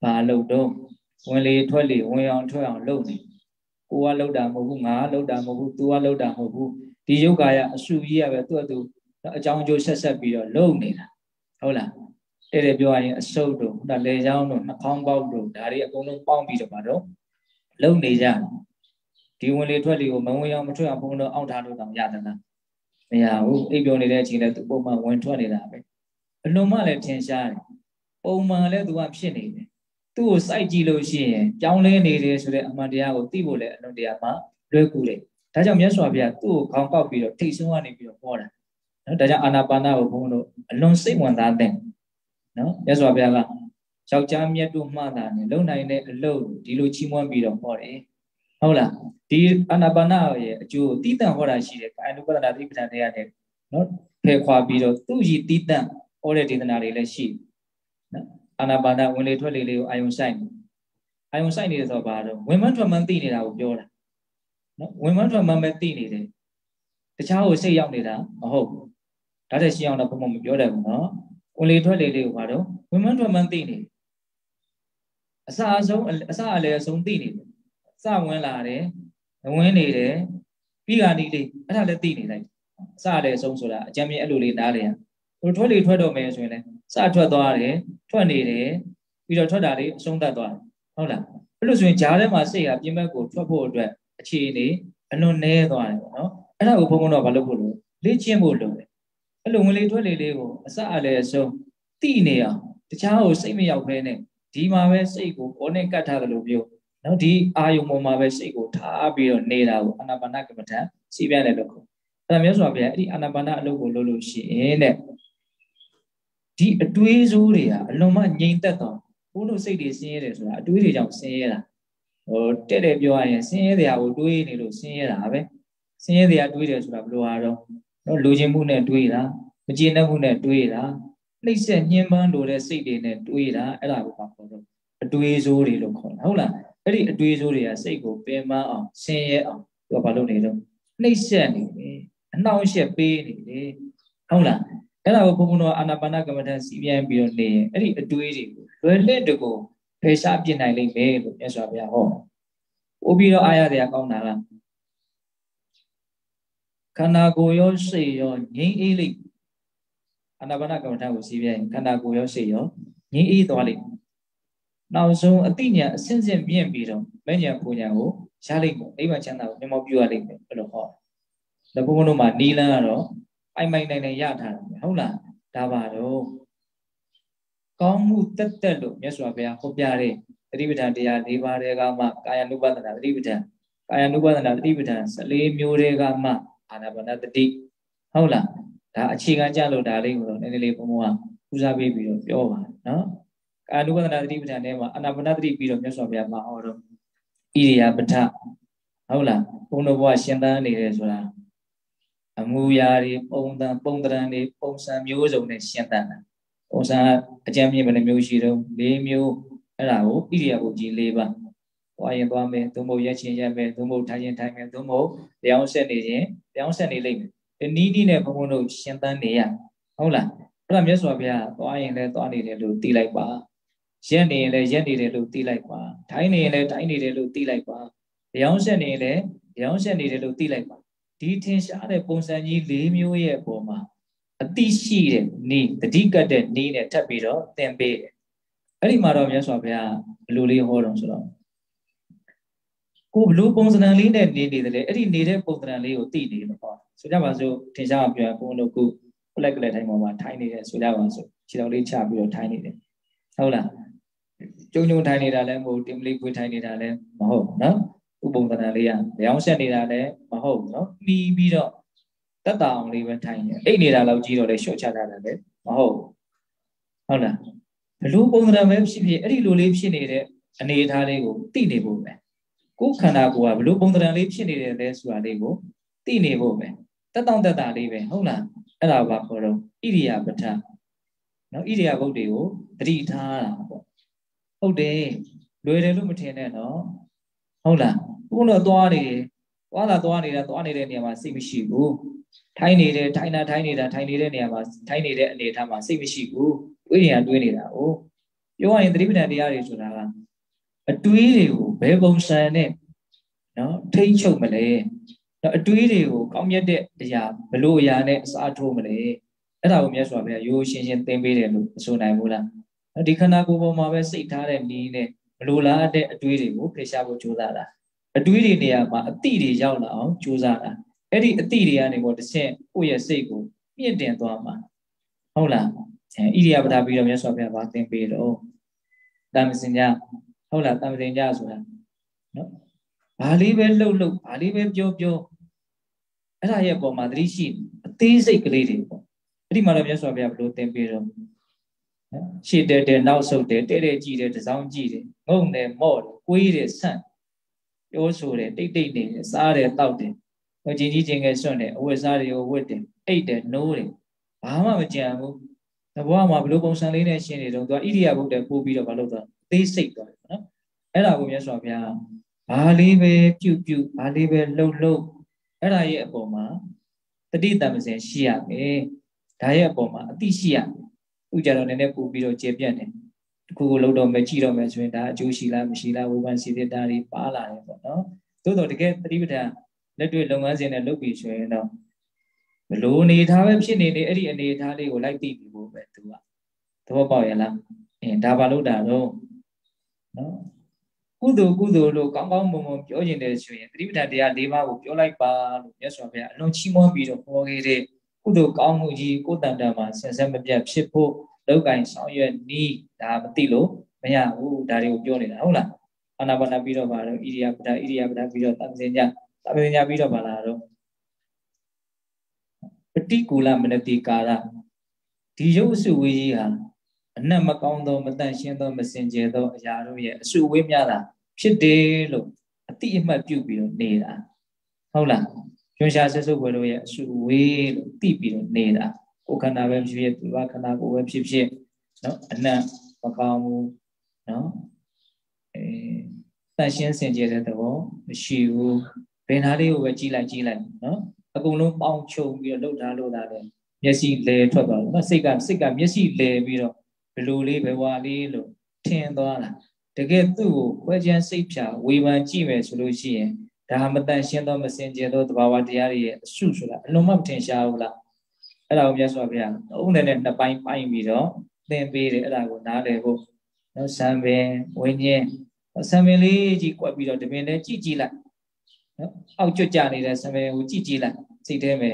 ဘာလုပ်တော့ဝင်လေထွက်လေဝင်အောင်ထွက်အောင်လုပ်နေကိုကလုပ်တာမဟုတ်ဘူးငါကလုပ်တာမဟုတ်ဘူးသူကလုပ်တာမဟုတ်ဘူးဒီယုတ်ကာယအစုကြီးရပဲသူ့အတူအကြောင်းအကျိုးဆက်ဆက်ပြီးတော့လုပ်နေတာဟုတ်လား တဲ့တဲ့ပြောရရင်အဆုပ်တို့ဒါလေချောင်းတို့နှာခေါင်းပေါက်တို့ဒါတွေအကုန်လုံးပေါင်းပြီးတော့ပါတော့လုပ်နေကြဒီဝင်လေထွက်လေကိုမဝင်အောင်မထွက်အောင်ဘုံတော့အောက်ထားလို့တော့ရသလားမရဘူးအိပ်ပျော်နေတဲ့အချိန်လည်းသူပုံမှန်ဝင်ထွက်နေတာပဲအလွန်မှလည်းထင်ရှားတယ်ပုံမှန်လည်းသူကဖြစ်နေတယ်သူ့ကိုစိုက်ကြည့်လို့ရှိရင်ကြောင်းလဲနေတယ်ဆိုတဲ့အမှန်တရားကိုသိဖို့လည်းအလွန်တရာမှလွယ်ကူတယ်ဒါကြောင့်မြတ်စွာဘုရားသူ့ကိုခေါင်းကောက်ပြီးတော့ထိတ်ဆုံးကနေပြီးတော့ဟောတာနော်ဒါကြောင့်အာနာပါနကိုဘုန်းတို့အလွန်စိတ်ဝင်စားတဲ့ နော်မြတ်စွာဘုရားကယောက်ျားမြတ်တို့မှတ်တာနဲ့လုံနိုင်တဲ့အလုပ်ဒီလိုချီးမွမ်းပြီးတော့ဟောတယ်ဟုတ်လားဒီအာနာပါနရဲ့အကျိုးတိတန့်ဟောတာရှိတယ်ကာယ ानु ပဒနာတိပဋ္ဌာန်တရားနဲ့နော်ဖယ်ခွာပြီးတော့သူ့ရည်တိတန့်ဟောတဲ့ဒေသနာတွေလည်းရှိနော်အာနာပါနဝင်လေထွက်လေလေးကိုအာယုံဆိုင်အာယုံဆိုင်နေတယ်ဆိုတော့ဘာတော့ဝင်မထွက်မှန်းသိနေတာကိုပြောတာနော်ဝင်မထွက်မှန်းပဲသိနေတယ်တခြားကိုစိတ်ရောက်နေတာမဟုတ်ဘူးဒါတည်းရှင်းအောင်တော့ဘုံမပြောတတ်ဘူးနော် ဝင်လေထွက်လေလေးကိုဘာတော့ဝင်မထွက်မှန်းသိနေအစအဆုံးအစအလယ်အဆုံးသိနေတယ်စဝင်လာတယ်ဝင်နေတယ်ပြီးကနီးလေးအဲ့ဒါလည်းသိနေလိုက်စအလယ်အဆုံးဆိုတာအကြမ်းမြင်အဲ့လိုလေးနားလေရဟိုထွက်လေထွက်တော့မယ်ဆိုရင်လည်းစထွက်သွားတယ်ထွက်နေတယ်ပြီးတော့ထွက်တာလေးအဆုံးသတ်သွားတယ်ဟုတ်လားအဲ့လိုဆိုရင်ဂျားထဲမှာစိတ်ကပြင်းဘက်ကိုထွက်ဖို့အတွက်အခြေအနေအလွန်နည်းသွားတယ်ပေါ့နော်အဲ့ဒါကိုဘုံဘုံတော့မလုပ်ဖို့လို့လေ့ကျင့်ဖို့လိုတယ် အဲ့လိုဝင်လေထွက်လေလေးကိုအစအလယ်အဆုံးတိနေအောင်တခြားကိုစိတ်မရောက်ဘဲနဲ့ဒီမှာပဲစိတ်ကိုကိုနဲ့ကတ်ထားတယ်လို့ပြောနော်ဒီအာယုံပေါ်မှာပဲစိတ်ကိုထားပြီးတော့နေတာကိုအာနာပါနကမ္မထစီးပြတယ်လို့ခေါ်အဲ့ဒါမျိုးဆိုပါဗျာအဲ့ဒီအာနာပါနအလုပ်ကိုလုပ်လို့ရှိရင်တဲ့ဒီအတွေးစိုးတွေကအလွန်မှငြိမ်သက်တော့ဘုန်းတို့စိတ်တွေဆင်းရဲတယ်ဆိုတာအတွေးတွေကြောင့်ဆင်းရဲတာဟိုတဲ့တဲ့ပြောရရင်ဆင်းရဲတရားကိုတွေးနေလို့ဆင်းရဲတာပဲဆင်းရဲတရားတွေးတယ်ဆိုတာဘယ်လိုအားတော့ နော်လူချင်းမှုနဲ့တွေးတာမကျေနပ်မှုနဲ့တွေးတာနှိမ့်ဆက်ညှဉ်းပန်းလို့တဲ့စိတ်တွေနဲ့တွေးတာအဲ့ဒါကိုပါခေါ်တော့အတွေးစိုးတွေလို့ခေါ်တာဟုတ်လားအဲ့ဒီအတွေးဆိုးတွေကစိတ်ကိုပင်မအောင်ဆင်းရဲအောင်သူကဘာလုပ်နေတော့နှိမ့်ဆက်နေတယ်အနှောင့်အယှက်ပေးနေတယ်ဟုတ်လားအဲ့ဒါကိုဘုံဘုံတော်အာနာပါနကမ္မဋ္ဌာန်းစီပြန်ပြီးတော့နေရင်အဲ့ဒီအတွေးတွေကိုလွယ်လက်တကိုဖယ်ရှားပြနိုင်လိမ့်မယ်လို့မြတ်စွာဘုရားဟောပို့ပြီးတော့အားရတရားကောင်းတာလား ခန္ဓာကိုယ်ရောစိတ်ရောငြိမ်းအေးလိမ့်အာနာပါနကမ္မဋ္ဌာန်းကိုစီပြန်ခန္ဓာကိုယ်ရောစိတ်ရောငြိမ်းအေးသွားလိမ့်နောက်ဆုံးအတိညာအစင်းစင်းမြင့်ပြီးတော့မဉ္ဇဉ်ပူညာကိုရလိမ့်မယ်အိဗံချမ်းသာကိုမျက်မှောက်ပြုရလိမ့်မယ်ဘယ်လိုဟောလဲဘုန်းဘုန်းတို့မှာနီလန်းကတော့အိုင်မိုင်နိုင်နိုင်ရထားတယ်ဟုတ်လားဒါပါတော့ကောင်းမှုတက်တက်လို့မြတ်စွာဘုရားဟောပြတဲ့သတိပဋ္ဌာန်တရား၄ပါးတွေကမှကာယ ानु ပဒနာသတိပဋ္ဌာန်ကာယ ानु ပဒနာသတိပဋ္ဌာန်14မျိုးတွေကမှ အာနာပါနတတိဟုတ်လားဒါအခြေခံကြလို့ဒါလေးကိုတော့နည်းနည်းလေးဘုံဘုံကဦးစားပေးပြီးတော့ပြောပါနော်ကာယ ानु ပဒနာသတိပဋ္ဌာန်ထဲမှာအာနာပါနတတိပြီးတော့မြတ်စွာဘုရားမှာဟောတော့ဣရိယာပဋ္ဌဟုတ်လားဘုံတော်ဘုရားရှင်သန်နေတယ်ဆိုတာအမူအရာတွေပုံသံပုံတရံတွေပုံစံမျိုးစုံနဲ့ရှင်းသန်တာပုံစံအကြမ်းမြင့်ဘယ်နှမျိုးရှိတော့၄မျိုးအဲ့ဒါကိုဣရိယာပုကြီး၄ပါး သွားရင်သွားမယ်သို့မဟုတ်ရက်ချင်းရက်မယ်သို့မဟုတ်ထိုင်ရင်ထိုင်မယ်သို့မဟုတ်တရားဆက်နေရင်တရားဆက်နေလိမ့်မယ်ဒီနီးနီးနဲ့ဘုံဘုံတို့ရှင်းသန်နေရဟုတ်လားအဲ့ဒါမြတ်စွာဘုရားသွားရင်လည်းသွားနေတယ်လို့သိလိုက်ပါရက်နေရင်လည်းရက်နေတယ်လို့သိလိုက်ပါထိုင်နေရင်လည်းထိုင်နေတယ်လို့သိလိုက်ပါတရားဆက်နေရင်လည်းတရားဆက်နေတယ်လို့သိလိုက်ပါဒီထင်ရှားတဲ့ပုံစံကြီး၄မျိုးရဲ့အပေါ်မှာအတိရှိတဲ့နေတတိကတ်တဲ့နေနဲ့ထပ်ပြီးတော့သင်ပေးတယ်အဲ့ဒီမှာတော့မြတ်စွာဘုရားဘယ်လိုလေးဟောတော့ဆိုတော့ ကိုဘလို့ပုံစံလေးနဲ့နေနေတယ်လေအဲ့ဒီနေတဲ့ပုံစံလေးကိုသိနေလို့ဟောဆိုကြပါစို့ထင်ရှားပြောဘုန်းတို့ခုဖလက်ကလေးတိုင်းပေါ်မှာထိုင်နေတယ်ဆိုကြပါစို့ခြေတော်လေးချပြီးတော့ထိုင်နေတယ်ဟုတ်လားကျုံကျုံထိုင်နေတာလည်းမဟုတ်တင်မလေးခွေးထိုင်နေတာလည်းမဟုတ်နော်ဥပုံသဏ္ဍာန်လေးကလျောင်းဆက်နေတာလည်းမဟုတ်ဘူးနော်မှီပြီးတော့တက်တာအောင်လေးပဲထိုင်နေအိတ်နေတာလောက်ကြီးတော့လေရှော့ချတာလည်းမဟုတ်ဟုတ်လားဘလို့ပုံသဏ္ဍာန်ပဲဖြစ်ဖြစ်အဲ့ဒီလိုလေးဖြစ်နေတဲ့အနေအထားလေးကိုသိနေဖို့ပဲ ကိုယ်ခန္ဓာကိုယ်ကဘလို့ပုံသဏ္ဍာန်လေးဖြစ်နေတယ်လဲဆိုတာလေးကိုသိနေဖို့ပဲတက်တောင့်တက်တာလေးပဲဟုတ်လားအဲ့ဒါဘာခေါ်တော့ဣရိယာပဋ္ဌာနော်ဣရိယာပုတ်တွေကိုတတိထားတာပေါ့ဟုတ်တယ်လွယ်တယ်လို့မထင်နဲ့နော်ဟုတ်လားဘုန်းတော်သွားနေတယ်သွားတာသွားနေတာသွားနေတဲ့နေရာမှာစိတ်မရှိဘူးထိုင်းနေတယ်ထိုင်းတာထိုင်းနေတာထိုင်းနေတဲ့နေရာမှာထိုင်းနေတဲ့အနေအထားမှာစိတ်မရှိဘူးတွေးရင်တွေးနေတာ哦ပြောရရင်သတိပဋ္ဌာန်တရားတွေဆိုတာက အတွေးတွေကိုဘယ်ပုံစံနဲ့နော်ထိမ့်ချုပ်မလဲနော်အတွေးတွေကိုကောင်းမြတ်တဲ့အရာဘလို့အရာနဲ့အစားထိုးမလဲအဲ့ဒါကိုမြတ်စွာဘုရားရိုးရှင်းရှင်းသင်ပေးတယ်လို့မဆိုနိုင်ဘူးလားဒီခန္ဓာကိုယ်ပေါ်မှာပဲစိတ်ထားတဲ့နည်းနဲ့မလိုလားတဲ့အတွေးတွေကိုဖယ်ရှားဖို့ကြိုးစားတာအတွေးတွေနေရာမှာအတိတွေရောက်လာအောင်ကြိုးစားတာအဲ့ဒီအတိတွေကနေပေါ်တစ်ဆင့်ကိုယ့်ရဲ့စိတ်ကိုမြင့်တင်သွားမှာဟုတ်လားအဲဣရိယာပဒပြီးတော့မြတ်စွာဘုရားဗာသင်ပေးတော့တမ္ပစင်ကြ ဟုတ်လားတမ္ပစင်ကြဆိုတာနော်ဘာလေးပဲလှုပ်လှုပ်ဘာလေးပဲပြောပြောအဲ့ဒါရဲ့ပုံမှာသတိရှိအသေးစိတ်ကလေးတွေပေါ့အဲ့ဒီမှာတော့မြတ်စွာဘုရားဘယ်လိုသင်ပေးတော့ရှေ့တဲတဲနောက်ဆုတ်တဲတဲတဲကြည့်တယ်တစောင်းကြည့်တယ်ငုံတယ်မော့တယ်ကိုးတယ်ဆန့်ပြောဆိုတယ်တိတ်တိတ်နေတယ်စားတယ်တောက်တယ်ဟိုကြီးကြီးချင်းငယ်စွန့်တယ်အဝတ်စားတွေကိုဝတ်တယ်အိတ်တယ်နိုးတယ်ဘာမှမကြံဘူးတဘောမှာဘလို့ပုံစံလေးနဲ့ရှင်းနေတော့သူကဣရိယာပုတ်တယ်ပို့ပြီးတော့မလုပ်တော့သိစိတ်သွားတယ်နော် အဲ့ဒါကိုမြတ်စွာဘုရားဘာလေးပဲပြုတ်ပြုတ်ဘာလေးပဲလှုပ်လှုပ်အဲ့ဒါရဲ့အပေါ်မှာတတိတမစင်ရှိရမယ်ဒါရဲ့အပေါ်မှာအတိရှိရမယ်ဥကြတော့နည်းနည်းပို့ပြီးတော့ကျေပြတ်တယ်တခုခုလုံးတော့မကြည့်တော့မယ်ဆိုရင်ဒါအကျိုးရှိလားမရှိလားဝေဖန်စီတဲ့ဒါတွေပါလာတယ်ပေါ့နော်သို့တော့တကယ်တတိပဋ္ဌာန်လက်တွေ့လုပ်ငန်းစဉ်နဲ့လုပ်ပြီးဆိုရင်တော့ဘလို့အနေထားပဲဖြစ်နေနေအဲ့ဒီအနေထားလေးကိုလိုက်သိပြီးဖို့ပဲသူကသဘောပေါက်ရလားအင်းဒါပါလို့တာတော့နော် ကုသိုလ်ကုသိုလ်လို့ကောင်းကောင်းမွန်မွန်ပြောကျင်တယ်ဆိုရင်တတိပဋ္ဌာန်တရား၄ပါးကိုပြောလိုက်ပါလို့မြတ်စွာဘုရားအလွန်ချီးမွမ်းပြီးတော့ဟောခဲ့တဲ့ကုသိုလ်ကောင်းမှုကြီးကိုယ်တန်တန်မှာဆင်ဆက်မပြတ်ဖြစ်ဖို့လောက်ကင်ဆောင်ရွက်နီးဒါမသိလို့မရဘူးဒါတွေကိုပြောနေတာဟုတ်လားအာနာပါနာပြီးတော့ပါတော့ဣရိယာပဒဣရိယာပဒပြီးတော့သံသင်ညာသံသင်ညာပြီးတော့ပါလာတော့ပฏิကူလမနတိကာရဒီရုပ်အစုဝေးကြီးဟာအနတ်မကောင်းသောမတန့်ရှင်းသောမစင်ကြယ်သောအရာတို့ရဲ့အစုဝေးများတာ ဖြစ်တယ်လို့အတိအမှတ်ပြုပြီးတော့နေတာဟုတ်လားကျွန်းရှာဆက်စုပ်ွယ်တို့ရဲ့အစုဝေးလို့သိပြီးတော့နေတာကိုယ်ခန္ဓာပဲဖြစ်ဖြစ်သူကခန္ဓာကိုယ်ပဲဖြစ်ဖြစ်နော်အနတ်မကောင်းဘူးနော်အဲတန်ရှင်းစင်ကြယ်တဲ့သဘောမရှိဘူးဘယ်နာလေးကိုပဲကြီးလိုက်ကြီးလိုက်နော်အကုန်လုံးပေါင်းချုပ်ပြီးတော့လှုပ်ထားလို့တာတယ်မျက်စိလဲထွက်သွားတယ်နော်စိတ်ကစိတ်ကမျက်စိလဲပြီးတော့ဘလိုလေးဘယ်ဝါလေးလို့ထင်သွားတာ တကယ်သူ့ကိုခွဲခြမ်းစိတ်ဖြာဝေဖန်ကြည့်မယ်ဆိုလို့ရှိရင်ဒါမတန်ရှင်းသောမစင်ကြယ်သောသဘာဝတရားတွေရဲ့အစုဆိုတာအလုံးမထင်ရှားဘူးလားအဲ့ဒါကိုမြတ်စွာဘုရားအုံးနဲ့နှစ်ပိုင်းပိုင်းပြီးတော့သင်ပေးတယ်အဲ့ဒါကိုနားလည်ဖို့နော်စံပင်ဝိညာဉ်စံပင်လေးကြီးကွက်ပြီးတော့တပင်လေးကြည့်ကြည့်လိုက်နော်အောက်ကျွတ်ကြနေတဲ့စံပင်ကိုကြည့်ကြည့်လိုက်စိတ်ထဲမှာ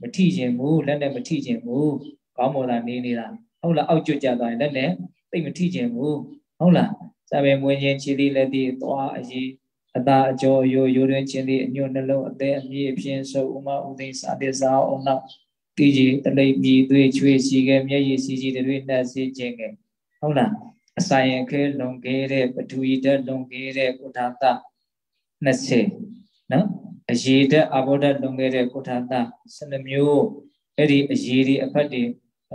မထိခြင်းဘူးလက်နဲ့မထိခြင်းဘူးကောင်းမလားနေနေတာဟုတ်လားအောက်ကျွတ်ကြသွားရင်လက်နဲ့သိမထိခြင်းဘူးဟုတ်လား စံပင်မွေးခြင်းခြေလေးလက်သေးသွားအရေးအသာအကျော်ရိုးရိုးတွင်ခြင်းလေးအညွတ်နှလုံးအသေးအမြင့်ဖြင့်ဆုပ်ဥမဥသိစာတေစာအောင်နောက်တိကြီးတလိပ်ပြီးသွေးချွေးစီခဲ့မျက်ရည်စီကြီးတွေနှက်စီခြင်းကဟုတ်လားအစာရင်ခဲလွန်ခဲ့တဲ့ပထဝီဓာတ်လွန်ခဲ့တဲ့ကုဋ္ဌာတ20နော်အရေဓာတ်အဘောဓာတ်လွန်ခဲ့တဲ့ကုဋ္ဌာတ12မျိုးအဲ့ဒီအရေတွေအဖက်တွေ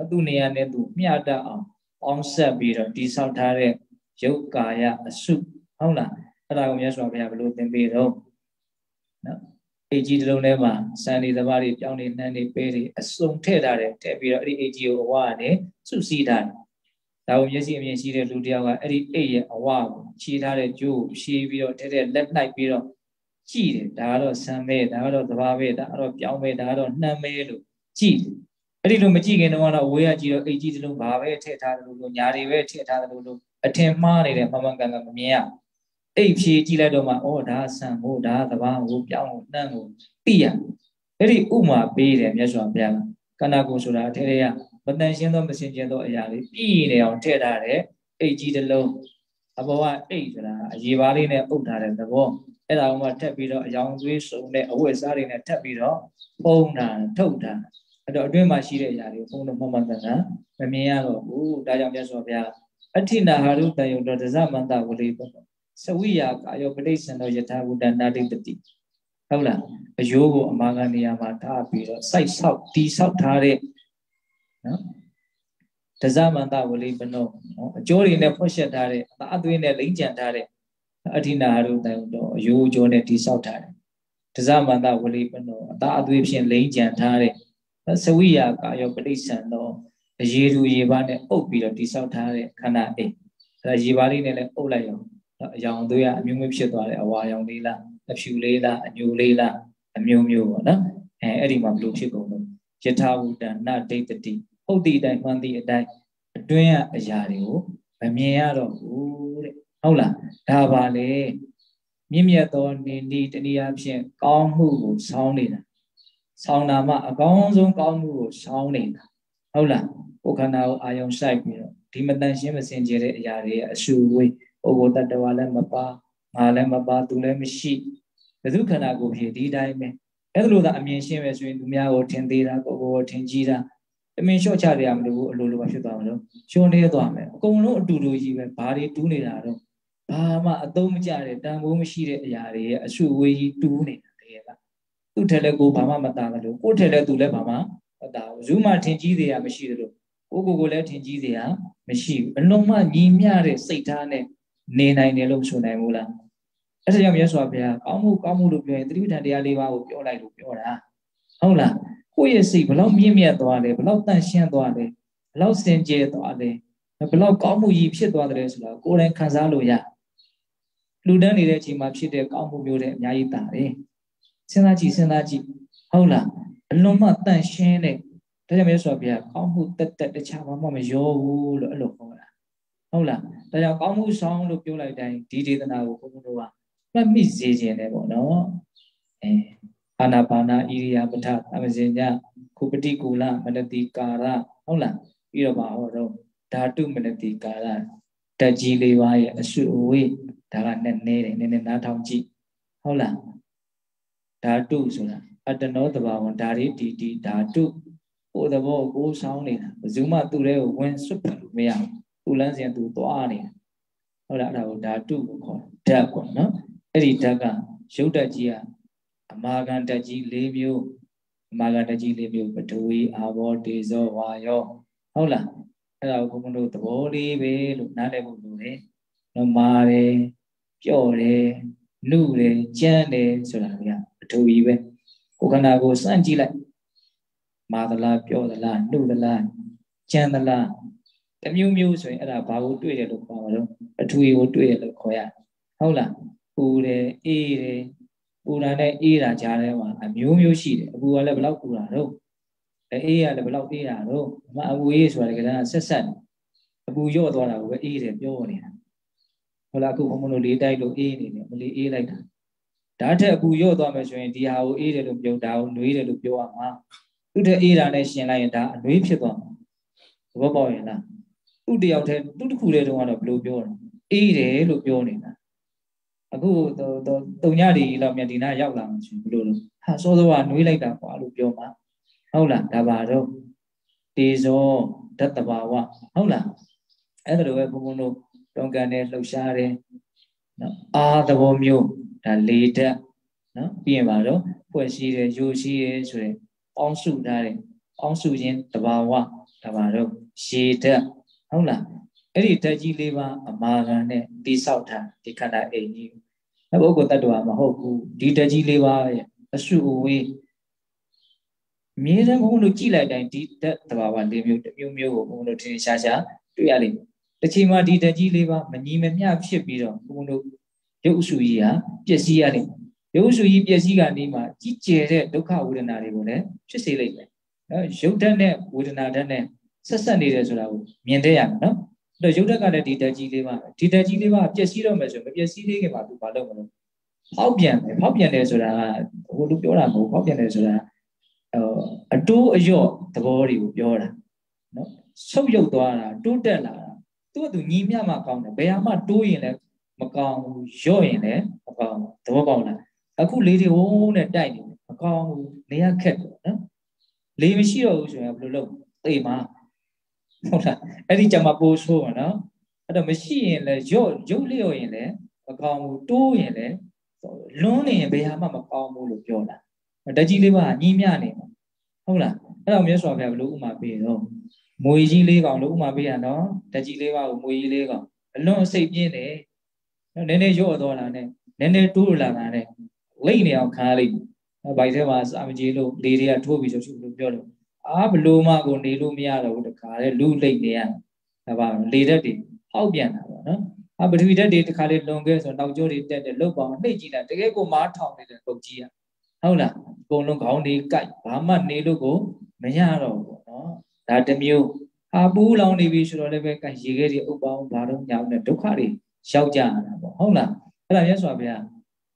သူ့နေရာနဲ့သူမျှတအောင်ပေါင်းဆက်ပြီးတော့တိဆောက်ထားတဲ့ ရုပ်ကာယအစုဟုတ်လားအဲ့ဒါကိုမြတ်စွာဘုရားဘယ်လိုသင်ပေးတော့နော်အိတ်ကြီးတစ်လုံးထဲမှာစံနေသဘာတွေပြောင်းနေနှမ်းနေပေးတွေအစုံထည့်ထားတယ်ထည့်ပြီးတော့အဲ့ဒီအိတ်ကြီးကိုအဝကနေစုစည်းထားတယ်ဒါကိုမျက်စိအမြင်ရှိတဲ့လူတယောက်ကအဲ့ဒီအိတ်ရဲ့အဝကိုခြေထားတဲ့ကျိုးကိုဖြီးပြီးတော့ထဲထဲလက်နှိုက်ပြီးတော့ကြည့်တယ်ဒါကတော့ဆံမဲဒါကတော့သဘာပဲဒါကတော့ပြောင်းမဲဒါကတော့နှမ်းမဲလို့ကြည့်တယ်အဲ့ဒီလိုမကြည့်ခင်တော့တော့ဝေးရကြည့်တော့အိတ်ကြီးတစ်လုံးဘာပဲထည့်ထားတယ်လို့ညာတွေပဲထည့်ထားတယ်လို့ အထင်မှားနေတယ်မှန်မှန်ကန်ကန်မမြင်ရအိတ်ဖြေကြည့်လိုက်တော့မှဩဒါဆံဟိုဒါသဘာဟိုပြောင်းဟိုနှမ်းဟိုသိရအဲ့ဒီဥမာပေးတယ်မြတ်စွာဘုရားကကန္နာကိုဆိုတာအထဲထဲကမတန်ရှင်းသောမစင်ကြဲသောအရာလေးပြည်နေအောင်ထည့်ထားတဲ့အိတ်ကြီးတစ်လုံးအဘောကအိတ်ဆိုတာအရေပါးလေးနဲ့အုပ်ထားတဲ့သဘောအဲ့ဒါကမှထပ်ပြီးတော့အယောင်သွေးစုံတဲ့အဝတ်စားတွေနဲ့ထပ်ပြီးတော့ပုံတာထုတ်တာအဲ့တော့အတွင်းမှာရှိတဲ့အရာတွေဘုံတော့မှန်မှန်ကန်ကန်မမြင်ရတော့ဘူးဒါကြောင့်မြတ်စွာဘုရား အဋ္ဌိနာဟာရုတန်ယုံတော်ဒဇမန္တဝလိပစဝိယာကာယောပဋိစ္စံတော်ယထာဘုဒ္ဓနာတိတတိဟုတ်လားအယိုးကိုအမာကနေရာမှာထားပြီးတော့စိုက်ဆောက်တီဆောက်ထားတဲ့နော်ဒဇမန္တဝလိပနောနော်အကျိုးတွေနဲ့ဖွက်ရှက်ထားတဲ့အသာအသွေးနဲ့လိမ့်ကြံထားတဲ့အဋ္ဌိနာဟာရုတန်ယုံတော်အယိုးအကျိုးနဲ့တီဆောက်ထားတယ်ဒဇမန္တဝလိပနောအသာအသွေးဖြင့်လိမ့်ကြံထားတဲ့စဝိယာကာယောပဋိစ္စံတော်အ ရေသူရေပါနဲ့အုပ်ပြီးတော့တိဆောက်ထားတဲ့ခန္ဓာအိမ်အဲဒါရေပါလေးနဲ့လည်းအုပ်လိုက်အောင်အယောင်သွေးကအမျိုးမျိုးဖြစ်သွားတယ်အဝါရောင်လေးလားအဖြူလေးလားအညူလေးလားအမျိုးမျိုးပေါ့နော်အဲအဲ့ဒီမှာဘလို့ဖြစ်ကုန်လို့ယထာဝတ္တနဒိဋ္ဌတိဟုတ်ဒီတိုင်းမှန်ဒီအတိုင်းအတွင်းကအရာတွေကိုမမြင်ရတော့ဘူးတဲ့ဟုတ်လားဒါပါလေမြင့်မြတ်သောနေဒီတနည်းအားဖြင့်ကောင်းမှုကိုဆောင်းနေတာဆောင်းတာမှအကောင်းဆုံးကောင်းမှုကိုဆောင်းနေတာဟုတ်လား ကိုယ်ခန္ဓာကိုအာယုံဆိုင်ပြီးတော့ဒီမတန်ရှင်းမစင်ကြဲတဲ့အရာတွေအရှုဝေးပုဂ္ဂိုလ်တ attva လည်းမပါငါလည်းမပါသူလည်းမရှိဘယ်သူခန္ဓာကိုယ်ဖြစ်ဒီတိုင်းပဲအဲ့ဒါလို့သာအမြင်ရှင်းပဲဆိုရင်သူများကိုထင်သေးတာကိုယ်ကိုထင်ကြီးတာအမြင်လျှော့ချရမလို့အလိုလိုပဲဖြစ်သွားမလို့ရှုံးနေသွားမယ်အကုန်လုံးအတူတူကြီးပဲဘာတွေတူးနေတာတော့ဘာမှအသုံးမကျတဲ့တန်ဖိုးမရှိတဲ့အရာတွေရဲ့အရှုဝေးကြီးတူးနေတာတကယ်ကသူ့ထက်လည်းကိုဘာမှမသားဘူးလို့ကိုယ့်ထက်လည်းသူလည်းဘာမှမသားဘူးဇူးမှထင်ကြီးသေးရမရှိသလို ကိုကိုကိုလည်းထင်ကြီးစရာမရှိဘူးအလုံးမညီမျှတဲ့စိတ်ထားနဲ့နေနိုင်တယ်လို့ဆိုနိုင်ဘူးလားအဲ့ဒါကြောင့်မြတ်စွာဘုရားကောင်းမှုကောင်းမှုလို့ပြောရင်သတိပဋ္ဌာန်တရား၄ပါးကိုပြောလိုက်လို့ပြောတာဟုတ်လားကိုယ့်ရဲ့စိတ်ဘလောက်မြင့်မြတ်သွားလဲဘလောက်တန့်ရှင်းသွားလဲဘလောက်စင်ကြယ်သွားလဲဘလောက်ကောင်းမှုကြီးဖြစ်သွားတယ်ဆိုတာကိုယ်တိုင်ခံစားလို့ရလူတန်းနေတဲ့အချိန်မှာဖြစ်တဲ့ကောင်းမှုမျိုးတွေအများကြီးတာတယ်စဉ်းစားကြည့်စဉ်းစားကြည့်ဟုတ်လားအလွန်မှတန့်ရှင်းတဲ့ ဒါကြောင့်မြတ်စွာဘုရားကောင်းမှုတက်တက်တခြားဘာမှမရောဘူးလို့အဲ့လိုဟောတာဟုတ်လားဒါကြောင့်ကောင်းမှုဆောင်လို့ပြောလိုက်တိုင်းဒီဒေသနာကိုဘုန်းဘုန်းတို့ကမှတ်မိစေခြင်းတယ်ပေါ့နော်အဲအာနာပါနာဣရိယာပထသမဇင်ညခုပတိကူလမနတိကာရဟုတ်လားပြီးတော့ပါဟောတော့ဓာတုမနတိကာရတက်ကြီးလေးပါးရဲ့အစုအဝေးဒါကနဲ့နေတယ်နည်းနည်းနားထောင်ကြည့်ဟုတ်လားဓာတုဆိုတာအတ္တနောတဘာဝံဓာရီတီတီဓာတု ကိုယ်သဘောကိုဆောင်းနေတာဘယ်သူမှသူ့တဲ့ကိုဝင်စွတ်ဖက်လို့မရဘူးသူ့လမ်းစဉ်သူသွားနေတာဟုတ်လားအဲ့ဒါကိုဓာတုကိုခေါ်ဓာတ်ပေါ့နော်အဲ့ဒီဓာတ်ကရုပ်ဓာတ်ကြီးကအမာဂန်ဓာတ်ကြီး၄မျိုးအမာဂန်ဓာတ်ကြီး၄မျိုးပထဝီအာဘောတေဇောဝါယောဟုတ်လားအဲ့ဒါကိုဘုန်းဘုန်းတို့သဘောလေးပဲလို့နားလည်ဖို့လိုတယ်နော်မာတယ်ပျော့တယ်နှုတယ်ကြမ်းတယ်ဆိုတာကအထူကြီးပဲကိုယ်ခန္ဓာကိုစမ်းကြည့်လိုက် မာသလားပျော့သလားနှုသလားကြမ်းသလားတမျိုးမျိုးဆိုရင်အဲ့ဒါဘာကိုတွေ့တယ်လို့ခေါ်မှာတော့အထူကြီးကိုတွေ့တယ်လို့ခေါ်ရဟုတ်လားပူတယ်အေးတယ်ပူတာနဲ့အေးတာကြားထဲမှာအမျိုးမျိုးရှိတယ်အပူကလည်းဘယ်လောက်ပူတာတော့အေးရလည်းဘယ်လောက်အေးတာတော့မအပူအေးဆိုတာကလည်းဆက်ဆက်အပူရော့သွားတာကိုပဲအေးတယ်ပြောနေတာဟုတ်လားအခုဘုံဘုံတို့လေးတိုက်လို့အေးနေတယ်မလေးအေးလိုက်တာဒါထက်အပူရော့သွားမယ်ဆိုရင်ဒီဟာကိုအေးတယ်လို့ပြောဒါကိုနှွေးတယ်လို့ပြောရမှာ သူတည်းအေးတာနဲ့ရှင်လိုက်ရင်ဒါအနှွေးဖြစ်သွားမှာသဘောပေါက်ရင်လားသူ့တယောက်တည်းသူ့တစ်ခုတည်းတုန်းကတော့ဘယ်လိုပြောတာအေးတယ်လို့ပြောနေတာအခုတုံညဒီလောက်မြတ်ဒီနာရောက်လာမှရှင်ဘယ်လိုလဲဟာစောစောကနှွေးလိုက်တာကွာလို့ပြောမှာဟုတ်လားဒါပါတော့တေဇောဓတ္တဘာဝဟုတ်လားအဲ့ဒါလိုပဲဘုံဘုံတို့တုံကန်နဲ့လှုပ်ရှားတယ်နော်အာသဘောမျိုးဒါလေဓာတ်နော်ပြီးရင်ပါတော့ဖွဲ့စည်းတယ်ယူစည်းတယ်ဆိုရင် ပေါင်းစုထားတယ်ပေါင်းစုခြင်းတဘာဝဒါပါတော့ရေဓာတ်ဟုတ်လားအဲ့ဒီဓာတ်ကြီးလေးပါအမာခံနဲ့တိဆောက်ထားဒီခန္ဓာအိမ်ကြီးအဲ့ပုဂ္ဂိုလ်တ attva မဟုတ်ဘူးဒီဓာတ်ကြီးလေးပါရဲ့အစုအဝေးမြေတမ်းဘုံတို့ကြည့်လိုက်တိုင်းဒီဓာတ်တဘာဝလေးမျိုးတစ်မျိုးမျိုးကိုဘုံတို့ထင်ရှားရှားတွေ့ရလိမ့်မယ်တစ်ချိန်မှာဒီဓာတ်ကြီးလေးပါမညီမမျှဖြစ်ပြီးတော့ဘုံတို့ရုပ်အစုကြီးဟာပျက်စီးရလိမ့်မယ် ရုပ်အစုကြီးပျက်စီးကနေမှကြီးကျယ်တဲ့ဒုက္ခဝေဒနာတွေကိုလည်းဖြစ်စေလိမ့်မယ်နော်ရုပ်ဓာတ်နဲ့ဝေဒနာဓာတ်နဲ့ဆက်ဆက်နေတယ်ဆိုတာကိုမြင်တတ်ရမယ်နော်အဲ့တော့ရုပ်ဓာတ်ကလည်းဒီဓာတ်ကြီးလေးပါဒီဓာတ်ကြီးလေးပါပျက်စီးတော့မယ်ဆိုမပျက်စီးသေးခင်မှာသူဘာလုပ်မလို့ဖောက်ပြန်တယ်ဖောက်ပြန်တယ်ဆိုတာကဟိုလူပြောတာမဟုတ်ဖောက်ပြန်တယ်ဆိုတာအတိုးအယော့သဘောတွေကိုပြောတာနော်ဆုပ်ယုပ်သွားတာတိုးတက်လာတာသူကသူညီမျှမှကောင်းတယ်ဘယ်ဟာမှတိုးရင်လည်းမကောင်းဘူးယော့ရင်လည်းမကောင်းဘူးသဘောပေါက်လား အခုလေးတွေဝုန်းနဲ့တိုက်နေမကောင်းဘူးနေရခက်တယ်နော်လေမရှိတော့ဘူးဆိုရင်ဘယ်လိုလုပ်သိမှာဟုတ်လားအဲ့ဒီကြမှာပိုးဆိုးမှာနော်အဲ့တော့မရှိရင်လည်းယော့ရုပ်လျော့ရင်လည်းမကောင်းဘူးတိုးရင်လည်းလွန်းနေရင်ဘယ်ဟာမှမကောင်းဘူးလို့ပြောတာတကြီးလေးပါညီးမြနေမှာဟုတ်လားအဲ့တော့မြတ်စွာဘုရားဘယ်လိုဥမာပေးတော့မွေကြီးလေးကောင်လို့ဥမာပေးရနော်တကြီးလေးပါကိုမွေကြီးလေးကောင်အလွန်အစိတ်ပြင်းတယ်နည်းနည်းရော့တော့လာနဲ့နည်းနည်းတိုးလာတာနဲ့ လိမ့်နေအောင်ခါလိုက်ဘိုက်ထဲမှာစာမကြီးလို့လေတွေကထိုးပြီးဆိုသူလို့ပြောလို့အာဘလို့မှကိုနေလို့မရတော့ဘူးတခါလေလူလိမ့်နေရဒါပါလေတက်တွေဟောက်ပြန်တာပေါ့နော်အပထဝီဓာတ်တွေတခါလေးလွန်ခဲ့ဆိုနောက်ကျောတွေတက်တယ်လုတ်ပေါင်းနှိပ်ကြည့်တာတကယ်ကိုမားထောင်နေတဲ့ပုံကြီးอ่ะဟုတ်လားအကုန်လုံးခေါင်းတွေကြိုက်ဘာမှနေလို့ကိုမရတော့ဘူးနော်ဒါတစ်မျိုးဟာပူးလောင်နေပြီဆိုတော့လည်းပဲကရေခဲတွေဥပအောင်ဘာလို့ညောင်းနေဒုက္ခတွေရောက်ကြရတာပေါ့ဟုတ်လားအဲ့ဒါမြတ်စွာဘုရား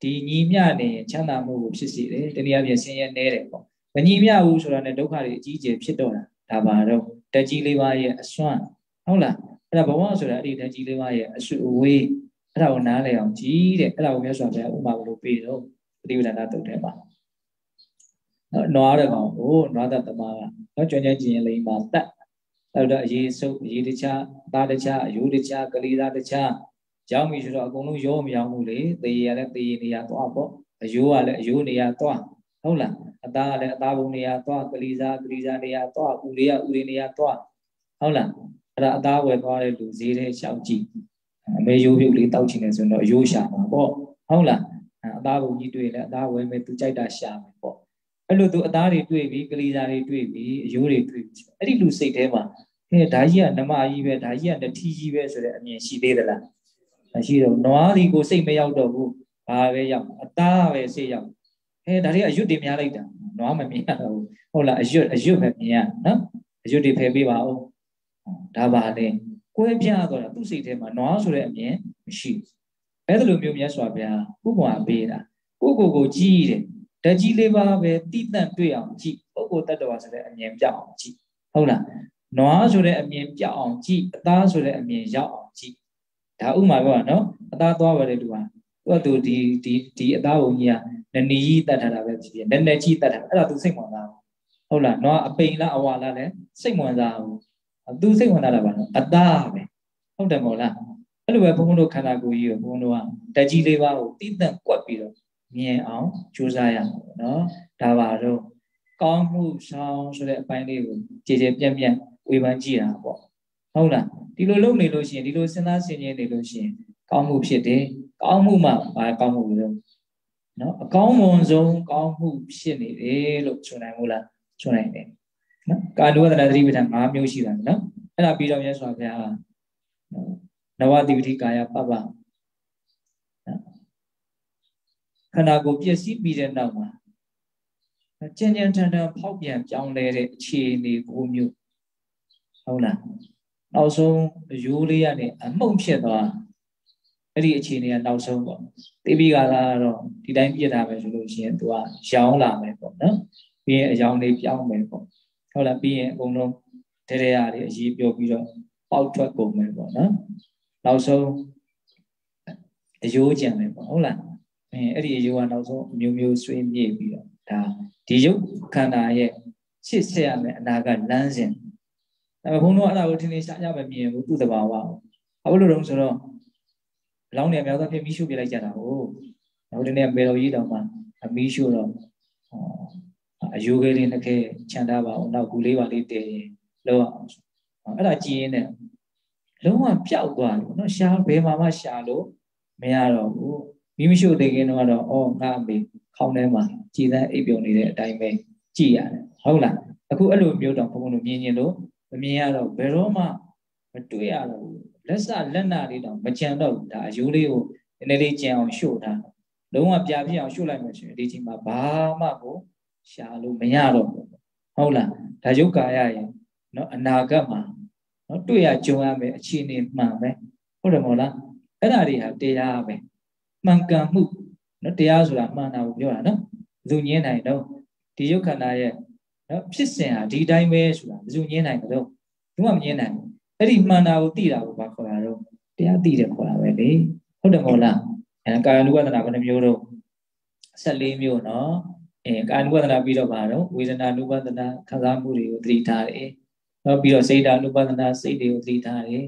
ဒီညီမျှနေရင်ချမ်းသာမှုကိုဖြစ်စေတယ်တနည်းအားဖြင့်ဆင်းရဲနေတယ်ပေါ့မညီမျှဘူးဆိုတာနဲ့ဒုက္ခတွေအကြီးအကျယ်ဖြစ်တော့တာဒါပါတော့တက်ကြီးလေးပါးရဲ့အစွမ်းဟုတ်လားအဲ့ဒါဘဝဆိုတာအဲ့ဒီတက်ကြီးလေးပါးရဲ့အဆုအဝေးအဲ့ဒါကိုနားလည်အောင်ကြည့်တဲ့အဲ့ဒါကိုမြတ်စွာဘုရားဥပမာဘလို့ပေးတော့ပฏิဝဒနာတုတ်ထဲမှာနော်နွားတဲ့ကောင်ဟိုနွားတဲ့သမားကနော်ကြွကြကြင်လိမ့်မှာတတ်အဲ့တော့အရေးစုပ်အရေးတခြားသားတခြားအယိုးတခြားကလေးသားတခြား ရောက်ပြီဆိုတော့အကုန်လုံးရောမရောဘူးလေသေရလည်းသေနေရသွားပေါ့အယိုးကလည်းအယိုးနေရသွားဟုတ်လားအသားကလည်းအသားဘုံနေရသွားကလေးစားကလေးစားနေရသွားဥရိယဥရိနေရသွားဟုတ်လားအဲ့ဒါအသားဝယ်သွားတဲ့လူဈေးထဲရှောက်ကြည့်အမေရိုးပြုတ်လေးတောက်ချင်တယ်ဆိုတော့အယိုးရှာမှာပေါ့ဟုတ်လားအသားဘုံကြီးတွေ့လဲအသားဝယ်မယ်သူကြိုက်တာရှာမယ်ပေါ့အဲ့လိုသူအသားတွေတွေ့ပြီကလေးစားတွေတွေ့ပြီအယိုးတွေတွေ့ပြီအဲ့ဒီလူစိတ်ထဲမှာဟဲ့ဒါကြီးကနမကြီးပဲဒါကြီးကနထီကြီးပဲဆိုတဲ့အမြင်ရှိသေးသလား မရှိတော့နွားဒီကိုစိတ်မရောက်တော့ဘူးဘာပဲရောက်အသားပဲစိတ်ရောက်ဟဲဒါတွေအယွတ်တွေများလိုက်တာနွားမမြင်ရတော့ဘူးဟုတ်လားအယွတ်အယွတ်ပဲမြင်ရနော်အယွတ်တွေဖယ်ပေးပါဦးဒါပါလေကွဲပြားသွားတာသူ့စိတ်ထဲမှာနွားဆိုတဲ့အမြင်မရှိအဲ့ဒါလိုမျိုးမြတ်စွာဘုရားဥပမာပေးတာကိုကိုကိုကြည့်တယ်ဓာကြီးလေးပါပဲတိတန့်တွေ့အောင်ကြည့်ပုဂ္ဂိုလ်တ attva ဆိုတဲ့အမြင်ပြောက်အောင်ကြည့်ဟုတ်လားနွားဆိုတဲ့အမြင်ပြောက်အောင်ကြည့်အသားဆိုတဲ့အမြင်ရောက်အောင်ကြည့် ဒါဥမာပြောတာနော်အသားသွားပါတယ်သူကသူကသူဒီဒီဒီအသားကိုကြီးကနနီကြီးတတ်ထားတာပဲဖြစ်ဖြစ်နည်းနည်းကြီးတတ်ထားအဲ့ဒါသူစိတ်ဝင်စားဟုတ်လားနော်အပိန်လားအဝါလားလဲစိတ်ဝင်စားဘူးသူစိတ်ဝင်စားတာပါနော်အသားပဲဟုတ်တယ်မဟုတ်လားအဲ့လိုပဲဘုန်းဘုန်းတို့ခန္ဓာကိုယ်ကြီးကိုဘုန်းဘုန်းတို့ကတက်ကြီးလေးပါးကိုတိတန့်ကွက်ပြီးတော့မြင်အောင်ကြိုးစားရမှာပေါ့နော်ဒါပါတော့ကောင်းမှုဆောင်ဆိုတဲ့အပိုင်းလေးကိုကြည်ကြည်ပြန့်ပြန့်ဝေဖန်ကြည့်တာပေါ့ ဟုတ်လားဒီလိုလုပ်နေလို့ရှိရင်ဒီလိုစဉ်းစားဆင်ခြင်နေလို့ရှိရင်ကောင်းမှုဖြစ်တယ်ကောင်းမှုမှဘာကောင်းမှုလဲနော်အကောင်းမွန်ဆုံးကောင်းမှုဖြစ်နေတယ်လို့ဆိုနိုင်မို့လားဆိုနိုင်တယ်နော်ကာနုဝဒနာသတိပဋ္ဌာန်၅မျိုးရှိတာနော်အဲ့ဒါပြီးတော့မြတ်စွာဘုရားနော်နဝတိပတိကာယပပ္ပခန္ဓာကိုယ်ပျက်စီးပြီးတဲ့နောက်မှာကျဉ်ကျဉ်ထန်ထန်ဖောက်ပြန်ပြောင်းလဲတဲ့အခြေအနေကိုမျိုးဟုတ်လား နောက်ဆုံးရိုးလေးကနေအမှုန့်ဖြစ်သွားအဲ့ဒီအခြေအနေကနောက်ဆုံးပေါ့သိပြီးကလာတော့ဒီတိုင်းပြစ်တာပဲဆိုလို့ရှိရင် तू ကရောင်းလာမယ်ပေါ့နော်ပြီးရင်အယောင်လေးပြောင်းမယ်ပေါ့ဟုတ်လားပြီးရင်အကုန်လုံးတဲတဲရတွေအရေးပြောပြီးတော့ပေါက်ထွက်ကုန်မယ်ပေါ့နော်နောက်ဆုံးအယိုးကြံမယ်ပေါ့ဟုတ်လားအဲအဲ့ဒီအယိုးကနောက်ဆုံးအမျိုးမျိုးဆွေးမြေ့ပြီးတော့ဒါဒီရုပ်ခန္ဓာရဲ့ရှစ်ဆက်ရမယ်အနာကလမ်းစဉ် ဒါပေမဲ့ဘုန်းတော်အဲ့ဒါကိုထင်ထင်ရှားရှားမမြင်ဘူးသူ့တဘာဝကိုဘာလို့လဲဆိုတော့အလောင်းနေအများသောဖြစ်မိရှုပြလိုက်ကြတာဟုတ်နောက်ဒီနေ့မေတော်ကြီးတောင်မှအမိရှုတော့အယိုးကလေးနှစ်ခဲခြံထားပါအောင်နောက်ကူလေးပါလေးတည်ရင်လောက်အောင်အဲ့ဒါကြည်ရင်လည်းလုံးဝပျောက်သွားတယ်နော်ရှားဘယ်မှာမှရှားလို့မရတော့ဘူးမိမရှိသေးခင်တော့အော်ငါအမေခေါင်းထဲမှာကြည်သန်းအိပ်ပြုံနေတဲ့အတိုင်းပဲကြည်ရတယ်ဟုတ်လားအခုအဲ့လိုမျိုးတော့ဘုံဘုံတို့မြင်ရင်လို့ မမြင်ရတော့ဘယ်တော့မှမတွေ့ရတော့ဘူးလက်စလက်နာလေးတော့မကြံတော့ဘူးဒါအယိုးလေးကိုနည်းနည်းလေးကြံအောင်ရှို့ထားလုံးဝပြပြအောင်ရှို့လိုက်မှဆိုရင်ဒီချိန်မှာဘာမှကိုရှာလို့မရတော့ဘူးဟုတ်လားဒါယုတ်ကာယရဲ့နော်အနာဂတ်မှာနော်တွေ့ရကြုံရမယ်အခြေအနေမှန်ပဲဟုတ်တယ်မဟုတ်လားအဲ့ဒါတွေဟာတရားပဲမှန်ကန်မှုနော်တရားဆိုတာမှန်တာကိုပြောတာနော်လူညင်းနိုင်တော့ဒီယုတ်ခန္ဓာရဲ့ နော်ဖြစ်စဉ်ဟာဒီတိုင်းပဲဆိုတာဘယ်သူညင်းနိုင်ကြတော့ဘူးမှမညင်းနိုင်ဘူးအဲ့ဒီမှန်တာကိုသိတာကိုဘာခေါ်တာတော့တရားသိတယ်ခေါ်တာပဲလေဟုတ်တယ်မဟုတ်လားအဲကာယ ानु ဝဒနာဘယ်နှမျိုးတော့14မျိုးနော်အဲကာယ ानु ဝဒနာပြီးတော့ဘာတော့ဝေဒနာ ानु ဝဒနာခံစားမှုတွေကိုသတိထားတယ်နောက်ပြီးတော့စိတ်ဓာ ानु ဝဒနာစိတ်တွေကိုသတိထားတယ်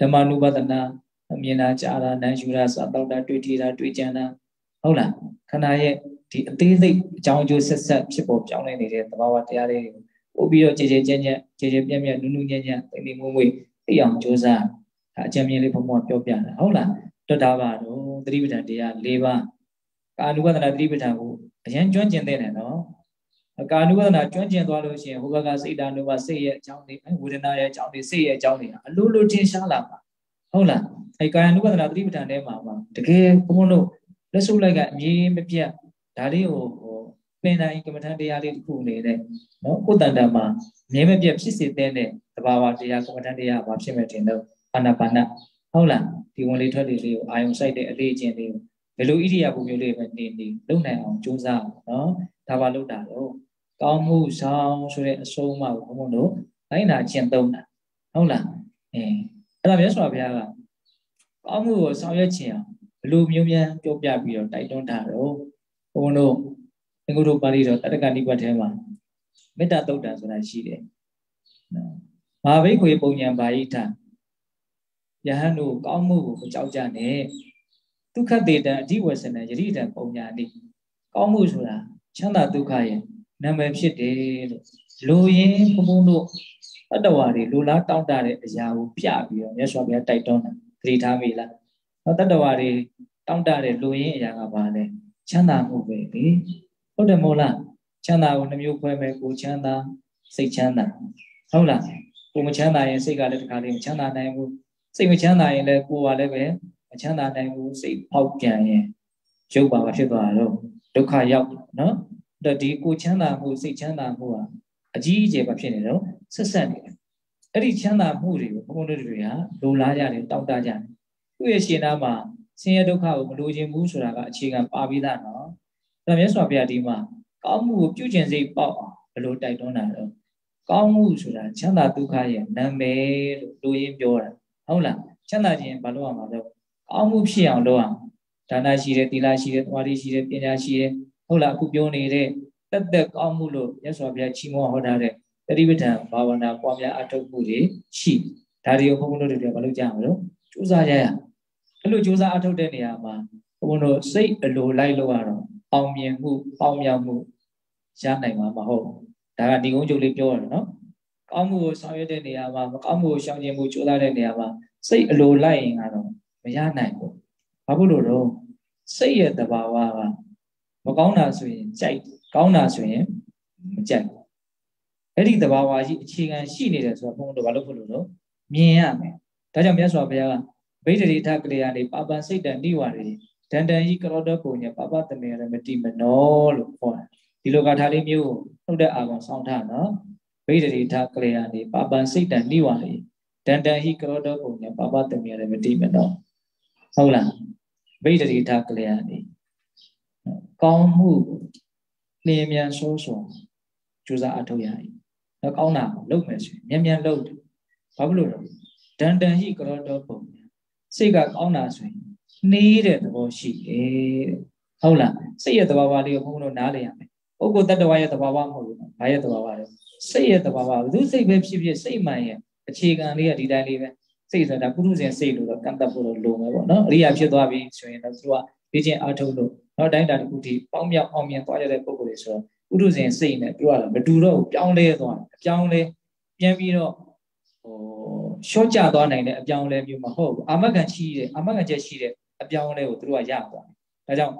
ဓမ္မ ानु ဝဒနာအမြင်တာကြားတာနားယူတာစားတော့တာတွေ့ထီတာတွေ့ကြံတာဟုတ်လားခန္ဓာရဲ့ ဒီအသေးစိတ်အကြောင်းအကျိုးဆက်ဆက်ဖြစ်ပေါ်ပြောင်းလဲနေတဲ့သဘာဝတရားတွေကိုပို့ပြီးတော့ကြည်ကြည်ကြဲကြဲကြည်ကြည်ပြန့်ပြန့်နုနုညံ့ညံ့သိနေမွေ့မွေ့သိအောင်ကြိုးစားဒါအကြံဉာဏ်လေးဘုံဘုံပြောပြတာဟုတ်လားတွတ်တာပါတော့သတိပဋ္ဌာန်တရား၄ပါးကာနုဝဒနာသတိပဋ္ဌာန်ကိုအရင်ကျွမ်းကျင်တဲ့နော်ကာနုဝဒနာကျွမ်းကျင်သွားလို့ရှိရင်ဟိုဘက်ကစိတ်ဓာတ်တို့ကစိတ်ရဲ့အကြောင်းတွေဝေဒနာရဲ့အကြောင်းတွေစိတ်ရဲ့အကြောင်းတွေအလိုလိုထင်ရှားလာမှာဟုတ်လားအဲကာယ ानु ပဒနာသတိပဋ္ဌာန်ထဲမှာမှာတကယ်ဘုံဘုံတို့လက်စုပ်လိုက်ကအမြင်မပြတ် ဒါလေးကိုဟိုပင်တိုင်းကမ္မထန်တရားလေးတစ်ခုနေတဲ့နော်ကိုယ်တန်တန်မှာမြင်မပြတ်ဖြစ်စေတဲ့သဘာဝတရားကမ္မထန်တရားဘာဖြစ်မဲ့တင်တော့အာနာပါနဟုတ်လားဒီဝင်လေးထွက်လေးလေးကိုအာယုံစိုက်တဲ့အလေးအကျင့်လေးကိုဘယ်လိုဣရိယာပုမျိုးလေးပဲနေနေလုံနိုင်အောင်ကြိုးစားအောင်နော်ဒါပါလို့တာတော့ကောင်းမှုဆောင်ဆိုတဲ့အဆုံးအမကိုဘုံဘုံတို့လိုက်နာကျင့်သုံးတာဟုတ်လားအဲအဲ့ဒါမြတ်စွာဘုရားကကောင်းမှုကိုဆောင်ရွက်ခြင်းအောင်ဘယ်လိုမျိုးများပြောပြပြီးတော့တိုက်တွန်းတာတော့ ဘုံဘုံတို့အင်္ဂုတ္တပါဠိတော်တတ္တကနိပတ်ထဲမှာမေတ္တာတုတ်တံဆိုတာရှိတယ်နော်ဘာဘိခွေပုံညာဘာဟိထယဟန်တို့ကောင်းမှုကိုမကြောက်ကြနဲ့ဒုက္ခတေတံအဓိဝဆနယရိတံပုံညာနိကောင်းမှုဆိုတာချမ်းသာဒုက္ခရဲ့နာမည်ဖြစ်တယ်လို့လူရင်းဘုံဘုံတို့တတ္တဝါတွေလူလားတောင့်တတဲ့အရာကိုပြပြီးတော့မြတ်စွာဘုရားတိုက်တွန်းတာသတိထားမိလားဟောတတ္တဝါတွေတောင့်တတဲ့လူရင်းအရာကဘာလဲ ချမ်းသာမှုပဲလေဟုတ်တယ်မို့လားချမ်းသာကိုနှမျိုးခွဲမယ်ကိုချမ်းသာစိတ်ချမ်းသာဟုတ်လားကိုမချမ်းသာရင်စိတ်ကလည်းတခါလေးမချမ်းသာနိုင်ဘူးစိတ်မချမ်းသာရင်လည်းကိုယ်ကလည်းပဲမချမ်းသာနိုင်ဘူးစိတ်ပေါက်ပြန်ရင်ရုပ်ပါမဖြစ်သွားတော့ဒုက္ခရောက်နော်တော့ဒီကိုချမ်းသာမှုစိတ်ချမ်းသာမှုဟာအကြီးအကျယ်ပဲဖြစ်နေတော့ဆက်ဆက်နေတယ်အဲ့ဒီချမ်းသာမှုတွေကိုဘုန်းဘုန်းတို့တွေကလိုလားကြတယ်တောက်တကြတယ်သူ့ရဲ့ရှင်သားမှာ ဆင်းရဲဒုက္ခကိုမလိုချင်ဘူးဆိုတာကအခြေခံပါပြီးသားနော်ဒါမြတ်စွာဘုရားဒီမှာကောင်းမှုကိုပြုကျင်စိတ်ပေါက်အောင်ဘယ်လိုတိုက်တွန်းတာလဲကောင်းမှုဆိုတာချမ်းသာဒုက္ခရဲ့နာမည်လို့လူရင်းပြောတာဟုတ်လားချမ်းသာခြင်းဘာလို့အောင်မလဲကောင်းမှုဖြစ်အောင်လုပ်အောင်ဒါနရှိတယ်သီလရှိတယ်သမာဓိရှိတယ်ပညာရှိတယ်ဟုတ်လားအခုပြောနေတဲ့တက်တက်ကောင်းမှုလို့မြတ်စွာဘုရားချီးမွမ်းဟောထားတဲ့တတိပဋ္ဌာန်ဘာဝနာပွားများအထောက်မှုတွေရှိဒါတွေကိုဘုန်းဘုန်းတို့တွေမလုပ်ကြအောင်လို့ကြိုးစားကြရအဲ့ လိုကြိုးစားအထောက်တဲ့နေရာမှာဘုန်းဘုန်းတို့စိတ်အလိုလိုက်လို့ရတော့အောင်မြင်မှုပေါင်းမြောက်မှုရနိုင်မှာမဟုတ်ဒါကဒီကုန်းချုပ်လေးပြောရတယ်နော်ကောင်းမှုကိုဆောင်ရွက်တဲ့နေရာမှာမကောင်းမှုကိုရှောင်ကျဉ်မှုကြိုးစားတဲ့နေရာမှာစိတ်အလိုလိုက်ရင်ကတော့မရနိုင်ဘူးဘာဖြစ်လို့တော့စိတ်ရဲ့တဘာဝကမကောင်းတာဆိုရင်ကြိုက်ကောင်းတာဆိုရင်မကြိုက်အဲ့ဒီတဘာဝကြီးအခြေခံရှိနေတယ်ဆိုတော့ဘုန်းတော်ဘာလို့ဖြစ်လို့တော့မြင်ရမယ်ဒါကြောင့်မြတ်စွာဘုရားက ဗိဒ္ဓရိထကလေးကနေပါပန်စိတ်တန်နိဝါရီဒန္တန်ဤကရောတောပုံညပပတမေရမတိမနောလို့ခေါ်တာဒီလိုကထာလေးမျိုးနှုတ်တဲ့အာကောင်ဆောင်းထားနော်ဗိဒ္ဓရိထကလေးကနေပါပန်စိတ်တန်နိဝါရီဒန္တန်ဤကရောတောပုံညပပတမေရမတိမနောဟုတ်လားဗိဒ္ဓရိထကလေးကနေကောင်းမှုလျင်မြန်ဆိုးဆိုကြိုးစားအထောက်ရည်တော့ကောင်းတာလုပ်မယ်ဆိုရင်မြန်မြန်လုပ်တယ်ဘာဖြစ်လို့လဲဒန္တန်ဟိကရောတောပုံ စိတ်ကကောင်းတာဆိုရင်နေတဲ့သဘောရှိတယ်ဟုတ်လားစိတ်ရဲ့သဘာဝလေးကိုဘုန်းဘုန်းတို့နားလည်ရမယ်ပုဂ္ဂိုလ်တ attva ရဲ့သဘာဝမဟုတ်ဘူး။ဘာရဲ့သဘာဝလဲ။စိတ်ရဲ့သဘာဝဘယ်သူစိတ်ပဲဖြစ်ဖြစ်စိတ်မှန်ရဲ့အခြေခံလေးကဒီတိုင်းလေးပဲ။စိတ်ဆိုတာပုရုဇဉ်စိတ်လို့တော့ကန့်တတ်ဖို့တော့လိုမယ်ပေါ့နော်။အရိယာဖြစ်သွားပြီဆိုရင်တော့သူကဒီချင်းအာထုတ်လို့နော်တိုင်းတာတစ်ခုထိပေါင်းမြောက်အောင်မြင်သွားရတဲ့ပုဂ္ဂိုလ်တွေဆိုတော့ပုရုဇဉ်စိတ်နဲ့ပြောရတာမတူတော့ဘူးပြောင်းလဲသွားတယ်။အပြောင်းလဲပြန်ပြီးတော့ဟို ရှော့ကျသွားနိုင်တဲ့အပြောင်းလဲမျိုးမဟုတ်ဘူး။အာမခံရှိတဲ့အာမခံချက်ရှိတဲ့အပြောင်းလဲကိုသူတို့ကရသွားတယ်။ဒါကြောင့်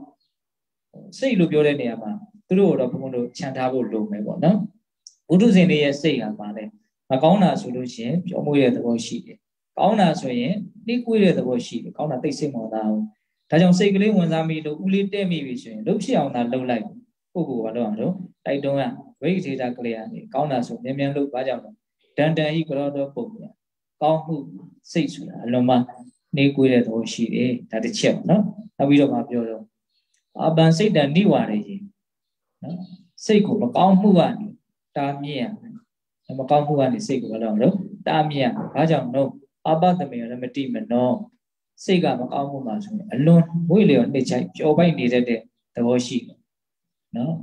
စိတ်လို့ပြောတဲ့နေရာမှာသူတို့တော့ဘုံဘုံတို့ခြံထားဖို့လိုမယ်ပေါ့နော်ဘုဒ္ဓဇင်တွေရဲ့စိတ်ဟာပါလဲမကောင်းတာဆိုလို့ရှိရင်ပြောမှုရဲ့သဘောရှိတယ်ကောင်းတာဆိုရင်နှိကွေးတဲ့သဘောရှိတယ်ကောင်းတာသိစိတ်မော်တာဟုတ်ဒါကြောင့်စိတ်ကလေးဝင်စားမိလို့ဦးလေးတဲ့မိပြီဆိုရင်လှုပ်ဖြစ်အောင်သာလှုပ်လိုက်ပုဂ္ဂိုလ်ကတော့အောင်တော့တိုက်တွန်းရဝိသေတာကလေးကနေကောင်းတာဆိုမြန်မြန်လှုပ်ပါကြောင့်ဒန်တန်ဟိကရောတော့ပုံပြန် ကောင်းမှုစိတ်ဆိုတာအလုံးမနှိကွေးတဲ့သဘောရှိတယ်ဒါတစ်ချက်ပေါ့နော်နောက်ပြီးတော့မှပြောတော့အပန်စိတ်တန်နိဝါရရေနော်စိတ်ကိုမကောင်းမှုကနေတားမြစ်ရမယ်မကောင်းမှုကနေစိတ်ကိုဘာလို့လဲတားမြစ်ရဘာကြောင့်တော့အပတမေရမတိမနောစိတ်ကမကောင်းမှုမှာဆိုရင်အလွန်ဝိလျော်နှိမ့်ချိုက်ပျော်ပိုက်နေတဲ့သဘောရှိတယ်နော်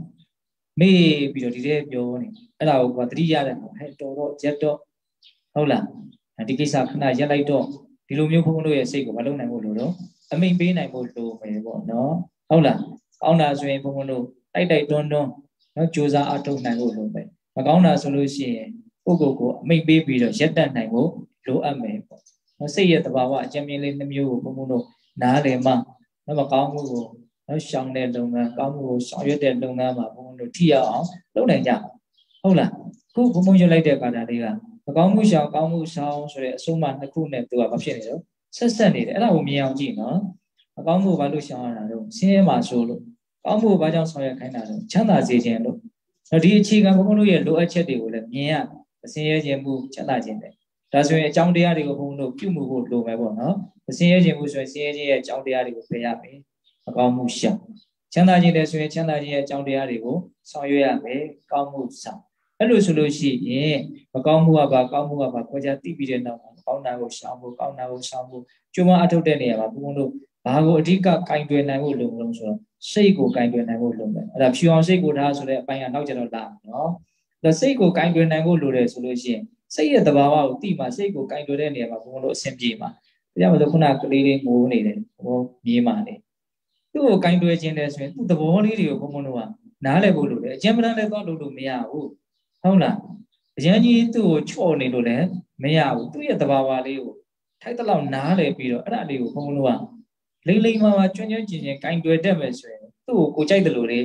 မေးပြီးတော့ဒီတဲ့ပြောနေအဲ့ဒါကိုကတတိရတဲ့ဟဲ့တော်တော့ရက်တော့ဟုတ်လား ဒီကိစ္စခဏရက်လိုက်တော့ဒီလိုမျိုးဘုန်းဘုန်းတို့ရဲ့စိတ်ကိုမလုံနိုင်ဘူးလို့တော့အမိန်ပေးနိုင်ဖို့လိုမယ်ပေါ့နော်ဟုတ်လားကောင်းတာဆိုရင်ဘုန်းဘုန်းတို့တိုက်တိုက်တွန်းတွန်းနော်ကြိုးစားအထောက်နိုင်ဖို့လိုမယ်မကောင်းတာဆိုလို့ရှိရင်ကိုယ့်ကိုယ်ကိုအမိတ်ပေးပြီးတော့ရက်တက်နိုင်ဖို့လိုအပ်မယ်ပေါ့နော်စိတ်ရဲ့တဘာဝအကျဉ်းမြင့်လေးနှမျိုးကိုဘုံဘုံတို့နားလည်မှနော်မကောင်းမှုကိုနော်ရှောင်တဲ့လုပ်ငန်းကောင်းမှုကိုဆောင်ရွက်တဲ့လုပ်ငန်းမှာဘုံဘုံတို့ထိရောက်အောင်လုပ်နိုင်ကြဟုတ်လားခုဘုံဘုံရွတ်လိုက်တဲ့ကာတာလေးက မကောင်းမှုရှောင်ကောင်းမှုဆောင်ဆိုတဲ့အဆုံးအမနှစ်ခုနဲ့သူကမဖြစ်နေတော့ဆက်ဆက်နေတယ်အဲ့ဒါကိုမြင်အောင်ကြည့်နော်မကောင်းမှုဘာလို့ရှောင်ရတာတော့ဆင်းရဲမှာဆိုလို့ကောင်းမှုဘာကြောင့်ဆောင်ရွက်ခိုင်းတာလဲချမ်းသာစေခြင်းလို့တော့ဒီအခြေခံဘုန်းဘုန်းတို့ရဲ့လိုအပ်ချက်တွေကိုလည်းမြင်ရအစင်းရဲခြင်းမှုချမ်းသာခြင်းပဲဒါဆိုရင်အကြောင်းတရားတွေကိုဘုန်းဘုန်းတို့ပြုမှုဖို့လိုမယ်ပေါ့နော်အစင်းရဲခြင်းမှုဆိုရင်စင်းရဲခြင်းရဲ့အကြောင်းတရားတွေကိုပြရမယ်မကောင်းမှုရှောင်ချမ်းသာခြင်းလည်းဆိုရင်ချမ်းသာခြင်းရဲ့အကြောင်းတရားတွေကိုဆောင်ရွက်ရမယ်ကောင်းမှုဆောင် အဲ့လိုဆိုလို့ရှိရင်မကောင်းမှုကဘာကောင်းမှုကဘာကိုကြသိပြီးတဲ့နောက်မှာကောင်းတာကိုရှောင်ဖို့ကောင်းတာကိုရှောင်ဖို့ကျွမ်းမအထုတ်တဲ့နေရာမှာဘုန်းဘုန်းတို့ဘာကိုအဓိကကင်တွယ်နိုင်ဖို့လိုမလို့ဆိုတော့စိတ်ကိုကင်တွယ်နိုင်ဖို့လိုမယ်အဲ့ဒါဖြူအောင်စိတ်ကိုထားဆိုတဲ့အပိုင်းကနောက်ကျတော့လာနော်ဒါစိတ်ကိုကင်တွယ်နိုင်ဖို့လိုတယ်ဆိုလို့ရှိရင်စိတ်ရဲ့သဘာဝကိုသိမှစိတ်ကိုကင်တွယ်တဲ့နေရာမှာဘုံလို့အဆင်ပြေမှာဒါကြောင့်မလို့ခုနကလေးလေးငိုနေတယ်ဟောမြေးမှနေသူ့ကိုကင်တွယ်ခြင်းတယ်ဆိုရင်သူ့သဘောလေးတွေကိုဘုံဘုံတို့ကနားလည်ဖို့လိုတယ်အကျဉ်းမတန်းလည်းတော့လုပ်လို့မရဘူး ဟုတ်လားအရင်ကြီးသူ့ကိုချော့နေလို့လည်းမရဘူးသူ့ရဲ့သဘာဝလေးကိုထိုက်တလောက်နားလည်ပြီးတော့အဲ့ဒါလေးကိုဘုံဘုံတို့ကလိမ့်လိမ့်မာမာကျွမ်းကျွမ်းကျင်ကျင်ကင်တွယ်တတ်မယ်ဆိုရင်သူ့ကိုကိုကြိုက်တယ်လို့လေ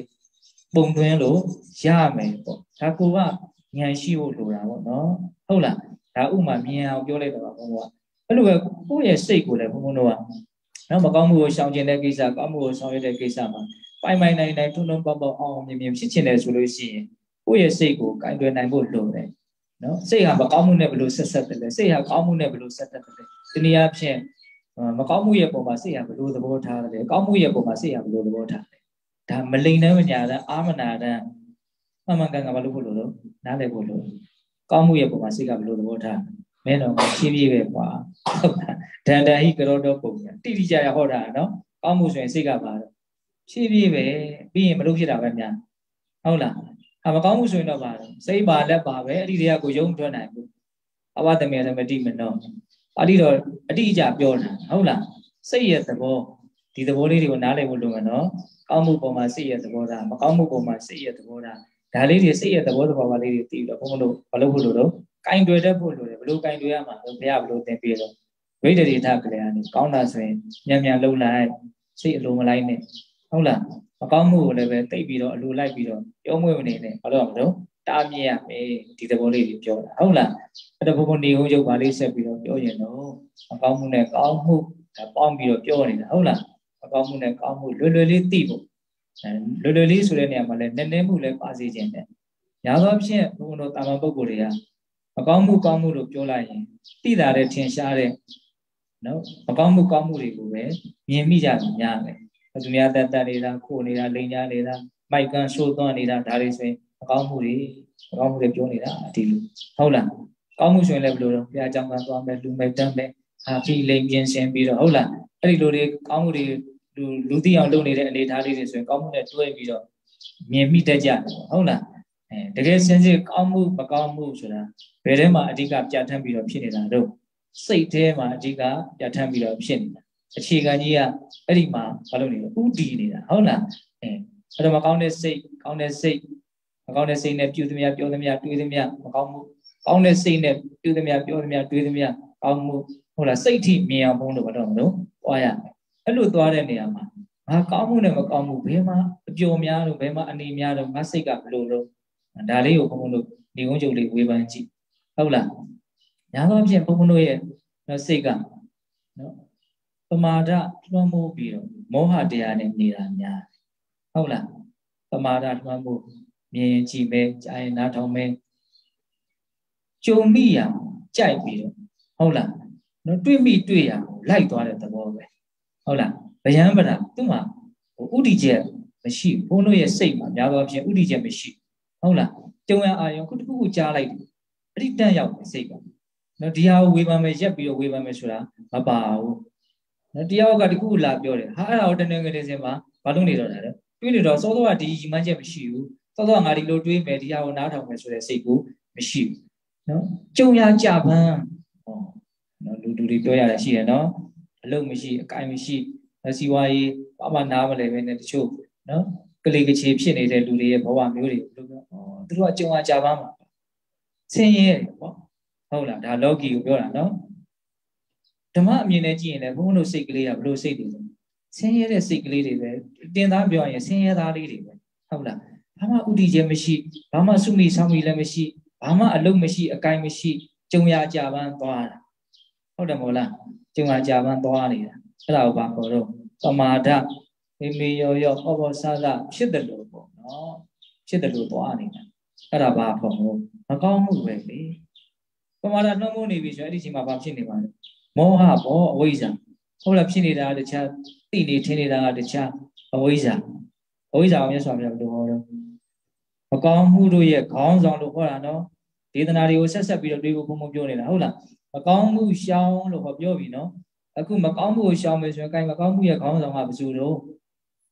ပုံသွင်းလို့ရမယ်ပေါ့ဒါကိုကဉာဏ်ရှိဖို့လိုတာပေါ့နော်ဟုတ်လားဒါဥမာမြင်အောင်ပြောလိုက်တာပါဘုန်းကအဲ့လိုပဲကိုယ့်ရဲ့စိတ်ကိုလည်းဘုန်းဘုန်းတို့ကနော်မကောင်းမှုကိုရှောင်ကျင်တဲ့ကိစ္စကောင်းမှုကိုဆောင်ရွက်တဲ့ကိစ္စမှာပိုင်ပိုင်နိုင်နိုင်ထုံထုံပေါက်ပေါက်အောင်မြင်မြင်ဖြစ်ချင်တယ်ဆိုလို့ရှိရင် ကိုယ့်ရဲ့စိတ်ကိုကင်တွယ်နိုင်ဖို့လိုတယ်နော်စိတ်ဟာမကောင်းမှုနဲ့ဘယ်လိုဆက်ဆက်တယ်လဲစိတ်ဟာကောင်းမှုနဲ့ဘယ်လိုဆက်သက်တယ်လဲဒီနေရာဖြင့်မကောင်းမှုရဲ့ပုံမှာစိတ်ဟာဘယ်လိုသဘောထားတယ်ကောင်းမှုရဲ့ပုံမှာစိတ်ဟာဘယ်လိုသဘောထားတယ်ဒါမလိန်တဲ့မညာတဲ့အာမနာတဲ့မှန်မှန်ကန်ကန်မလုပ်ဖို့လို့လို့နားလည်ဖို့လို့ကောင်းမှုရဲ့ပုံမှာစိတ်ကဘယ်လိုသဘောထားမင်းတော်ကဖြည်းဖြည်းပဲကွာဟုတ်လားဒန္တဟိကရောတော့ပုံညာတိတိကျကျဟောတာနော်ကောင်းမှုဆိုရင်စိတ်ကပါတော့ဖြည်းဖြည်းပဲပြီးရင်မလုပ်ဖြစ်တာပဲများဟုတ်လား အမကောင်းမှုဆိုရင်တော့ပါတော့စိတ်ပါလက်ပါပဲအဲ့ဒီတွေကကိုယုံထွက်နိုင်ဘူးအဘသမေသမတိမနောပါဠိတော်အတိအကျပြောတာဟုတ်လားစိတ်ရဲ့သဘောဒီသဘောလေးတွေကိုနားလည်ဖို့လိုမယ်နော်ကောင်းမှုပုံမှာစိတ်ရဲ့သဘောထားမကောင်းမှုပုံမှာစိတ်ရဲ့သဘောထားဒါလေးတွေစိတ်ရဲ့သဘောသဘာဝလေးတွေသိပြီးတော့ဘုန်းဘုန်းတို့မလုပ်ဖို့လိုတော့ကင်တွယ်တတ်ဖို့လိုတယ်ဘလို့ကင်တွယ်ရမှာလဲဘုရားဘလို့သင်ပြတော့ဝိတ္တိထကလေးကနေကောင်းတာဆိုရင်မြန်မြန်လှုပ်လိုက်စိတ်အလိုမလိုက်နဲ့ဟုတ်လား မကောင်းမှုကိုလည်းပဲတိတ်ပြီးတော့အလိုလိုက်ပြီးတော့ပြောမွေးမနေနဲ့ဘာလို့မလို့တားမြင်ရမယ်ဒီသဘောလေးတွေပြောတာဟုတ်လားအဲ့တော့ဘုံဘုံနေုံရုပ်ပါလေးဆက်ပြီးတော့ပြောရင်တော့မကောင်းမှုနဲ့ကောင်းမှုပေါင်းပြီးတော့ပြောနေတာဟုတ်လားမကောင်းမှုနဲ့ကောင်းမှုလွယ်လွယ်လေးသိဖို့လွယ်လွယ်လေးဆိုတဲ့နေရာမှာလည်းနည်းနည်းမှုလည်းပါစေခြင်းတယ်ညာသောဖြင့်ဘုံတို့တာမန်ပုဂ္ဂိုလ်တွေကမကောင်းမှုကောင်းမှုလို့ပြောလိုက်ရင်သိတာတဲ့ထင်ရှားတဲ့နော်မကောင်းမှုကောင်းမှုတွေကိုပဲမြင်မိကြတယ်များတယ် သူများတက်တက်နေတာခိုးနေတာလိန်ညာနေတာမိုက်ကန်ရှိုးသွန်းနေတာဒါတွေဆိုရင်မကောင်းမှုတွေမကောင်းမှုတွေပြောနေတာဒီလိုဟုတ်လားကောင်းမှုဆိုရင်လည်းဘယ်လိုတော့ဘုရားကြောင့်ကသွားမယ်လူမဲ့တမ်းမယ်အာဖီလိန်ပြင်ဆင်ပြီးတော့ဟုတ်လားအဲ့ဒီလိုတွေကောင်းမှုတွေလူလူသိအောင်လုပ်နေတဲ့အနေအထားလေးတွေဆိုရင်ကောင်းမှုနဲ့တွဲပြီးတော့မြင်မိတတ်ကြတယ်ဟုတ်လားအဲတကယ်စင်စစ်ကောင်းမှုမကောင်းမှုဆိုတာဘယ်ထဲမှာအဓိကပြဋ္ဌာန်းပြီးတော့ဖြစ်နေတာတော့စိတ်ထဲမှာအဓိကပြဋ္ဌာန်းပြီးတော့ဖြစ်နေတာ အခြေခံကြီးကအဲ့ဒီမှာဘာလို့နေလဲဥတည်နေတာဟုတ်လားအဲအဲ့တော့မကောင်းတဲ့စိတ်ကောင်းတဲ့စိတ်မကောင်းတဲ့စိတ်နဲ့ပြုသမျှပြောသမျှတွေးသမျှမကောင်းမှုကောင်းတဲ့စိတ်နဲ့ပြုသမျှပြောသမျှတွေးသမျှကောင်းမှုဟုတ်လားစိတ်ထိမြင်အောင်ဘုန်းလို့ဘာလို့မလို့သွားရမယ်အဲ့လိုသွားတဲ့နေရာမှာငါကောင်းမှုနဲ့မကောင်းမှုဘယ်မှာအပျော်များလို့ဘယ်မှာအနေများလို့ငါစိတ်ကဘလို့လို့ဒါလေးကိုဘုန်းဘုန်းတို့ဒီကုန်းချုပ်လေးဝေဖန်ကြည့်ဟုတ်လားညာတော့ဖြင့်ဘုန်းဘုန်းတို့ရဲ့စိတ်ကနော် ပမာဒလွှမ်းမိုးပြီးတော့မောဟတရားနဲ့နေတာများဟုတ်လားပမာဒလွှမ်းမိုးမြင်ကြည့်ပဲကြားရင်နားထောင်ပဲကြုံမိရကြိုက်ပြီးတော့ဟုတ်လားနော်တွေ့မိတွေ့ရလိုက်သွားတဲ့သဘောပဲဟုတ်လားဗျံပဒသူ့မှာဟိုဥဒိချက်မရှိဘုန်းတို့ရဲ့စိတ်မှာများသောအားဖြင့်ဥဒိချက်မရှိဟုတ်လားကြုံရအာရုံခုတစ်ခုခုကြားလိုက်တယ်အဲ့ဒီတန့်ရောက်စိတ်ကနော်ဒီဟာကိုဝေဖန်မယ်ရက်ပြီးတော့ဝေဖန်မယ်ဆိုတာမပါဘူး နော်တရားကတခုလာပြောတယ်ဟာအဲ့ဒါကိုတနင်္ဂနွေစင်မှာဘာလို့နေတော့တာလဲတွေးနေတော့စောစောကဒီရီမှန်းချက်မရှိဘူးစောစောကငါဒီလိုတွေးမယ်ဒီဟာကိုနားထောင်မယ်ဆိုတဲ့စိတ်ကိုမရှိဘူးနော်ကြုံရကြပန်းဟောနော်လူလူတွေပြောရတာရှိတယ်နော်အလုံးမရှိအကိုင်မရှိစီဝါရေးဘာမှနားမလဲပဲနဲ့တချို့နော်ကလေးကချေဖြစ်နေတဲ့လူတွေရဲ့ဘဝမျိုးတွေဘယ်လိုပြောဩသူတို့ကကြုံရကြပန်းမှာဆင်းရဲတယ်ပေါ့ဟုတ်လားဒါလောကီကိုပြောတာနော် ဓမ္မအမြင်နဲ့ကြည့်ရင်လည်းဘုန်းဘုန်းတို့စိတ်ကလေးကဘလို့စိတ်တွေလဲဆင်းရဲတဲ့စိတ်ကလေးတွေပဲတင်သားပြောရင်ဆင်းရဲသားလေးတွေပဲဟုတ်လားဘာမှဥတီခြင်းမရှိဘာမှစုမိဆောင်မိလည်းမရှိဘာမှအလုံးမရှိအကိုင်မရှိကြုံရကြပန်းသွားတာဟုတ်တယ်မို့လားကြုံရကြပန်းသွားနေတာအဲ့ဒါကိုဘာခေါ်တော့ပမာဒမိမိရောရောဟောဘောဆဆဖြစ်တယ်လို့ပေါ့နော်ဖြစ်တယ်လို့သွားနေတာအဲ့ဒါဘာခေါ်မို့မကောင်းမှုပဲလေပမာဒနှုံးမိုးနေပြီဆိုအဲ့ဒီချိန်မှာဘာဖြစ်နေပါလဲ မောဟဘောအဝိဇ္ဇာဟုတ်လားဖြစ်နေတာတခြားသိနေထင်နေတာကတခြားအဝိဇ္ဇာအဝိဇ္ဇာကိုမြတ်စွာဘုရားဘယ်လိုဟောတော့မကောင်းမှုတို့ရဲ့ခေါင်းဆောင်လို့ဟောတာနော်ဒေသနာတွေကိုဆက်ဆက်ပြီးတော့တွေးဖို့ဘုံဘုံပြောနေတာဟုတ်လားမကောင်းမှုရှောင်းလို့ဟောပြောပြီနော်အခုမကောင်းမှုကိုရှောင်းမယ်ဆိုရင်ကိုင်မကောင်းမှုရဲ့ခေါင်းဆောင်ကဘယ်သူတော့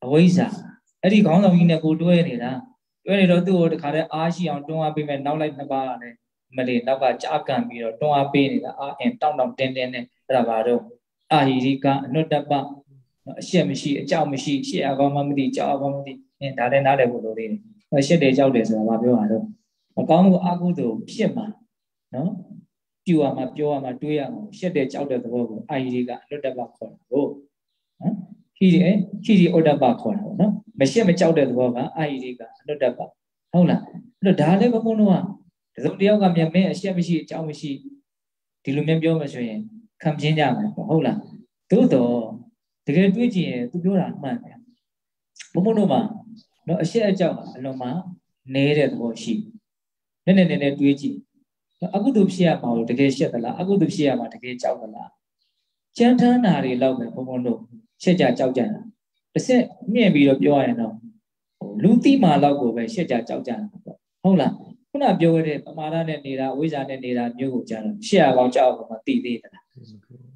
အဝိဇ္ဇာအဲ့ဒီခေါင်းဆောင်ကြီးနဲ့ကိုတွဲနေတာတွဲနေတော့သူ့ကိုတခါတည်းအားရှိအောင်တွန်းအားပေးမယ်နောက်လိုက်နှစ်ပါးနဲ့ မလေးနောက်ကကြားကန်ပြီးတော့တွန်းအားပေးနေတာအာအင်တောင်းတောင်းတင်းတင်းနဲ့အဲ့ဒါဘာတော့အာဟိရိကအနုတ္တပအရှက်မရှိအကြောက်မရှိရှက်အကောင်းမှမသိကြောက်အကောင်းမသိအင်းဒါလည်းနားလည်ဖို့လိုသေးတယ်ရှက်တယ်ကြောက်တယ်ဆိုတာဘာပြောရတော့မကောင်းမှုအကုသိုလ်ဖြစ်မှာနော်ပြူရမှာပြောရမှာတွေးရမှာရှက်တယ်ကြောက်တဲ့သဘောကိုအာဟိရိကအနုတ္တပခေါ်တာကိုနော်ဟိရိဟိရိဩတ္တပခေါ်တာပေါ့နော်မရှက်မကြောက်တဲ့သဘောကအာဟိရိကအနုတ္တပဟုတ်လားအဲ့တော့ဒါလည်းဘုန်းဘုန်းတို့က တစုံတယောက်ကမြင်မင်းအရှက်မရှိအကြောင်းမရှိဒီလိုမျိုးပြောမှဆိုရင်ခံပြင်းကြမှာပေါ့ဟုတ်လားသို့တော့တကယ်တွေးကြည့်ရင်သူပြောတာမှန်တယ်ဘုံဘုံတို့မှာတော့အရှက်အကြောင်းအလွန်မှနေတဲ့သဘောရှိနည်းနည်းနည်းနည်းတွေးကြည့်အကုသိုလ်ဖြစ်ရမှာလို့တကယ်ရှက်သလားအကုသိုလ်ဖြစ်ရမှာတကယ်ကြောက်သလားကြမ်းတမ်းတာတွေလောက်ပဲဘုံဘုံတို့ရှက်ကြကြောက်ကြတာတစ်ဆက်မြင့်ပြီးတော့ပြောရရင်တော့လူတိမာလောက်ကိုပဲရှက်ကြကြောက်ကြတာပေါ့ဟုတ်လား ခုနပြောခဲ့တဲ့ပမာဒနဲ့နေတာဝိဇ္ဇာနဲ့နေတာမျိုးကိုကြားတော့ရှေ့အောင်ကြောက်အောင်မသိသေးသလား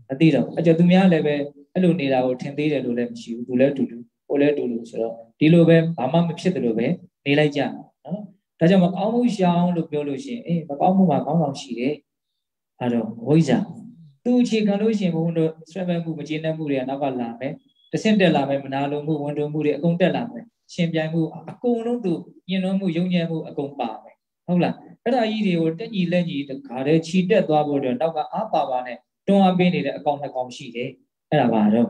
မသိတော့အကျသူများလည်းပဲအဲ့လိုနေတာကိုထင်သေးတယ်လို့လည်းမရှိဘူးသူလည်းတူတူကိုလည်းတူတူဆိုတော့ဒီလိုပဲဘာမှမဖြစ်တယ်လို့ပဲနေလိုက်ကြနော်ဒါကြောင့်မကောင်းမှုရှောင်လို့ပြောလို့ရှိရင်အေးမကောင်းမှုမှာကောင်းဆောင်ရှိတယ်အဲ့တော့ဝိဇ္ဇာသူအခြေခံလို့ရှိရင်ဘုန်းတို့ဆွဲမဲ့မှုမကျေနပ်မှုတွေကနောက်ကလာမယ်တဆင့်တက်လာမယ်မနာလိုမှုဝန်တုံမှုတွေအကုန်တက်လာမယ်ရှင်ပြိုင်မှုအကုန်လုံးသူညှဉ်းနှွမ်းမှုယုံညံ့မှုအကုန်ပါမယ် ဟုတ်လားအဲ့ဒါကြီးတွေကိုတက်ညီလက်ညီတခါတည်းခြီတက်သွားဖို့အတွက်နောက်ကအားပါပါနဲ့တွန်းအားပေးနေတဲ့အကောင်နှစ်ကောင်ရှိတယ်အဲ့ဒါပါတော့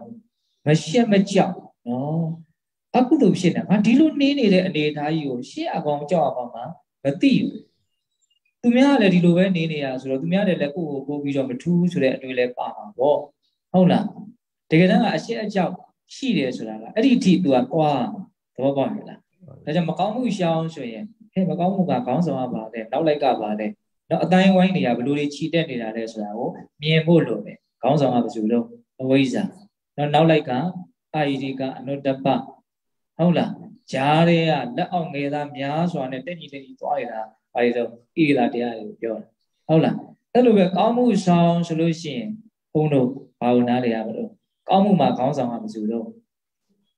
မရှက်မကြောက်နော်အကုသိုလ်ဖြစ်နေငါဒီလိုနေနေတဲ့အနေအထားကြီးကိုရှေ့အကောင်ကြောက်အကောင်မှာမသိဘူးသူများလည်းဒီလိုပဲနေနေရဆိုတော့သူများလည်းလက်ကိုကိုပို့ပြီးတော့မထူးဆိုတဲ့အတွေ့လည်းပါမှာပေါ့ဟုတ်လားတကယ်တမ်းကအရှက်အကြောက်ရှိတယ်ဆိုတာကအဲ့ဒီအထိ तू ကကွာသဘောပေါက်ရလားဒါကြောင့်မကောင်းမှုရှောင်းဆိုရင် ဟဲ့မကောင်းမှုကခေါင်းဆောင်ရပါလေနောက်လိုက်ကပါလေတော့အတိုင်းဝိုင်းနေရဘလူတွေခြိတက်နေတာလဲဆိုတာကိုမြင်ဖို့လိုတယ်ခေါင်းဆောင်ကဘယ်သူလို့အဝိဇ္ဇာတော့နောက်လိုက်ကအာယိဒီကအနုတ္တပဟုတ်လားဂျားတွေကလက်အောင်ငယ်သားများစွာနဲ့တက်ညီတက်ညီသွားနေတာဘာလို့ဆိုဣဂလာတရားတွေကိုပြောတာဟုတ်လားအဲ့လိုပဲကောင်းမှုဆောင်ဆိုလို့ရှိရင်ဘုန်းတို့ဘာလို့နားလေရမလို့ကောင်းမှုမှာခေါင်းဆောင်ကမစုလို့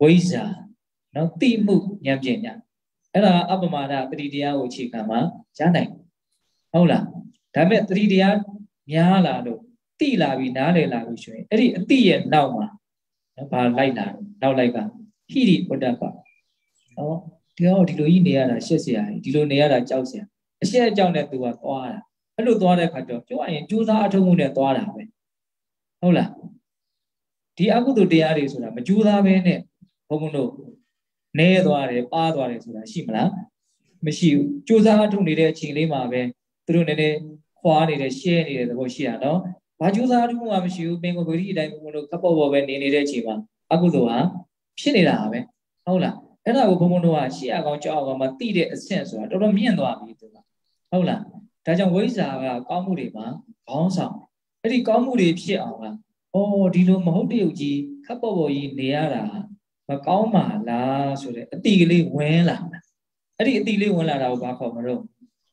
ဝိဇ္ဇာနော်တိမှုဉာဏ်ပညာ အဲ့ဒါအပမာဒပတိတရားကိုအခြေခံမှာရနိုင်ဟုတ်လားဒါပေမဲ့တတိတရားများလာလို့တိလာပြီးနားလည်လာပြီးဆိုရင်အဲ့ဒီအတိရဲ့နောက်မှာဘာလိုက်လာနောက်လိုက်ကဟိရိဥဒ္ဒပဟောဒီတော့ဒီလိုကြီးနေရတာရှက်စရာကြီးဒီလိုနေရတာကြောက်စရာအရှက်အကြောက်နဲ့သူကသွားတာအဲ့လိုသွားတဲ့ခါကျတော့ပြောရရင်ကြိုးစားအထုံးမှုနဲ့သွားတာပဲဟုတ်လားဒီအကုသိုလ်တရားတွေဆိုတာမကြိုးစားဘဲနဲ့ဘုံဘုံတို့ နဲသွားတယ်ပါသွားတယ်ဆိုတာရှိမလားမရှိဘူးကြိုးစားအထုံးနေတဲ့အချိန်လေးမှာပဲသူတို့နည်းနည်းခွာနေတဲ့ရှဲနေတဲ့သဘောရှိရနော်ဘာကြိုးစားအထုံးမှမရှိဘူးပင်ကိုယ်ပရိအတိုင်းဘုံဘုံတို့ကပ်ပေါ်ပေါ်ပဲနေနေတဲ့အချိန်မှာအကုသိုလ်ဟာဖြစ်နေတာပဲဟုတ်လားအဲ့ဒါကိုဘုံဘုံတို့ကရှေ့အကောင်ကြောက်အောင်မှတိတဲ့အဆင့်ဆိုတာတော်တော်မြင့်သွားပြီသူကဟုတ်လားဒါကြောင့်ဝိဇ္ဇာကကောင်းမှုတွေမှာခေါင်းဆောင်အဲ့ဒီကောင်းမှုတွေဖြစ်အောင်ကအော်ဒီလိုမဟုတ်တရုပ်ကြီးခပ်ပေါ်ပေါ်ကြီးနေရတာ မကောင်းပါလားဆိုတဲ့အတိကလေးဝင်လာတာအဲ့ဒီအတိလေးဝင်လာတာကိုဘာခေါ်မလို့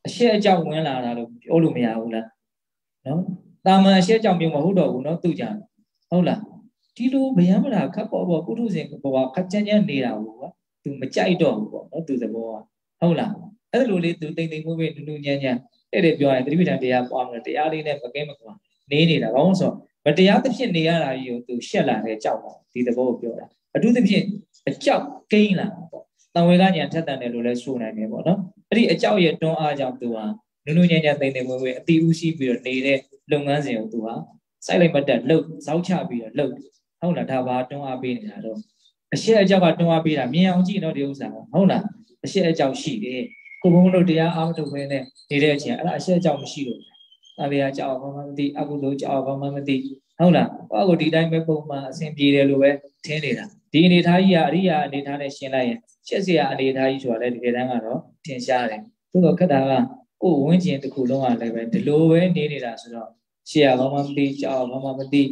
အရှက်အကြောက်ဝင်လာတာလို့ပြောလို့မရဘူးလားနော်တာမန်အရှက်အကြောက်မျိုးမဟုတ်တော့ဘူးနော်သူကြဟုတ်လားဒီလိုဗျမ်းမလားခပ်ပေါ်ပေါ်ပုထုဇဉ်ပေါ်ကခက်ကြမ်းကြမ်းနေတာဘူးကွာသူမကြိုက်တော့ဘူးပေါ့နော်သူသဘောကဟုတ်လားအဲ့လိုလေးသူတိမ်တိမ်မွေ့မွေ့နူးနူးညံ့ညံ့အဲ့ဒါပြောရင်သတိပဋ္ဌာန်တရားပွားမယ်တရားလေးနဲ့မကဲမကွာနေနေတာဘာလို့ဆိုမတရားသဖြင့်နေရတာကြီးကိုသူရှက်လာတဲ့ကြောက်တာဒီသဘောကိုပြောတာ အထူးသဖြင့်အကြောက်ကိန်းလာပေါ့တံဝေကညာထက်တန်တယ်လို့လည်းဆိုနိုင်တယ်ပေါ့နော်အဲ့ဒီအကြောက်ရဲ့တွန်းအားကြောင့်သူဟာနုနုညံ့ညံ့တိမ်တိမ်မွေ့မွေ့အတိဥရှိပြီးတော့နေတဲ့လုပ်ငန်းစဉ်ကိုသူဟာစိုက်လိုက်မတက်လှုပ်ဇောက်ချပြီးတော့လှုပ်ဟုတ်လားဒါဘာတွန်းအားပေးနေတာတော့အရှက်အကြောက်ကတွန်းအားပေးတာမြင်အောင်ကြည့်တော့ဒီဥစ္စာဟုတ်လားအရှက်အကြောက်ရှိတယ်ကိုဘုံတို့တရားအားမထုတ်ဘဲနဲ့နေတဲ့အချိန်အဲ့ဒါအရှက်အကြောက်မရှိလို့တာလျာကြောက်ဘာမှမသိအကုသိုလ်ကြောက်ဘာမှမသိဟုတ်လားဟောကိုဒီတိုင်းပဲပုံမှန်အဆင်ပြေတယ်လို့ပဲထင်နေတာ ဒီအနေထားကြီးကအရိယာအနေထားနဲ့ရှင်းလိုက်ရင်ရှက်စရာအနေထားကြီးဆိုတာလည်းတကယ်တမ်းကတော့ထင်ရှားတယ်သို့တော့ခက်တာကကိုယ်ဝင်းကျင်တစ်ခုလုံးကလည်းပဲဒီလိုပဲနေနေတာဆိုတော့ရှေ့ကဘာမှမသိကြောက်ဘာမှမသိ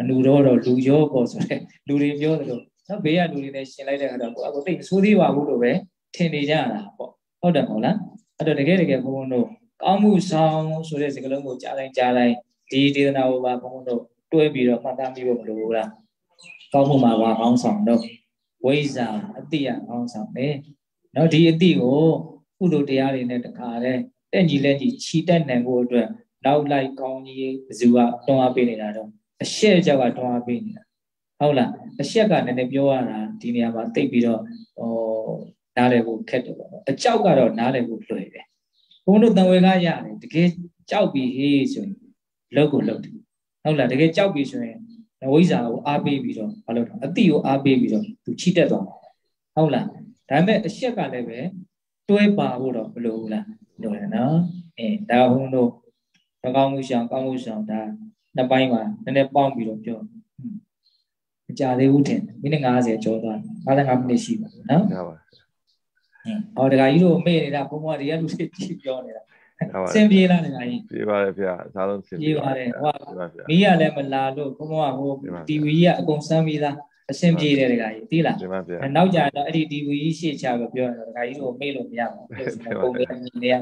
အနူတော့တော့လူရောပေါ်ဆိုတဲ့လူတွေပြောတယ်လို့နော်ဘေးကလူတွေနဲ့ရှင်းလိုက်တဲ့အခါတော့ကိုယ်ကသိဆိုးသေးပါဘူးလို့ပဲထင်နေကြတာပေါ့ဟုတ်တယ်မဟုတ်လားအဲ့တော့တကယ်တကယ်ဘုန်းဘုန်းတို့ကောင်းမှုဆောင်ဆိုတဲ့စကားလုံးကိုကြားတိုင်းကြားတိုင်းဒီဒေသနာကိုပါဘုန်းဘုန်းတို့တွဲပြီးတော့မှတ်သားမိဖို့မလိုဘူးလား ကောင်းမှုမှာပါကောင်းဆောင်တော့ဝိဇ္ဇာအတိယကောင်းဆောင်တယ်နော်ဒီအတိကိုကုသိုလ်တရားတွေနဲ့တခါတည်းတဲ့ညီလက်ညီခြိတက်နိုင်ဖို့အတွက်နောက်လိုက်ကောင်းကြီးဘဇူကတွန်းအားပေးနေတာတော့အရှက်ကြောက်ကတွန်းအားပေးနေတာဟုတ်လားအရှက်ကလည်းလည်းပြောရတာဒီနေရာမှာတိတ်ပြီးတော့ဟိုနားလည်ဖို့ခက်တယ်ပေါ့နော်အကြောက်ကတော့နားလည်ဖို့လွယ်တယ်ဘုန်းတို့တန်ဝေကရတယ်တကယ်ကြောက်ပြီးဟေးဆိုရင်လောက်ကိုလောက်တယ်ဟုတ်လားတကယ်ကြောက်ပြီးဆိုရင် ဝိဇ္ဇာကိုအားပေးပြီးတော့ဘာလို့တော့အတိကိုအားပေးပြီးတော့သူချိတက်သွားမှာဟုတ်လားဒါပေမဲ့အရှက်ကလည်းပဲတွဲပါဖို့တော့မလိုဘူးလားလိုတယ်နော်အဲဒါဘုန်းတို့မကောင်းမှုရှောင်ကောင်းမှုရှောင်ဒါနှစ်ပိုင်းမှာနည်းနည်းပေါင်းပြီးတော့ပြောမကြသေးဘူးထင်မိနစ်90ကျော်သွား55မိနစ်ရှိပါနော်ရပါဟောဒကာကြီးတို့မေ့နေတာဘုံဘွားတွေကလူတွေကြည့်ပြောနေတာ စင်ပြေလားဒကာကြီးပြေပါတယ်ဗျာအစားလုံးစင်ပြေပါတယ်ဟောမီးရလည်းမလာလို့ဘုံဘွားဟို TV ကြီးကအကုန်စမ်းပြီးသားအဆင်ပြေတယ်ဒကာကြီးသိလားနောက်ကြတော့အဲ့ဒီ TV ကြီးရှေ့ချပြီးပြောတယ်ဒကာကြီးတို့မေ့လို့မရဘူးပုံပဲမြင်နေရ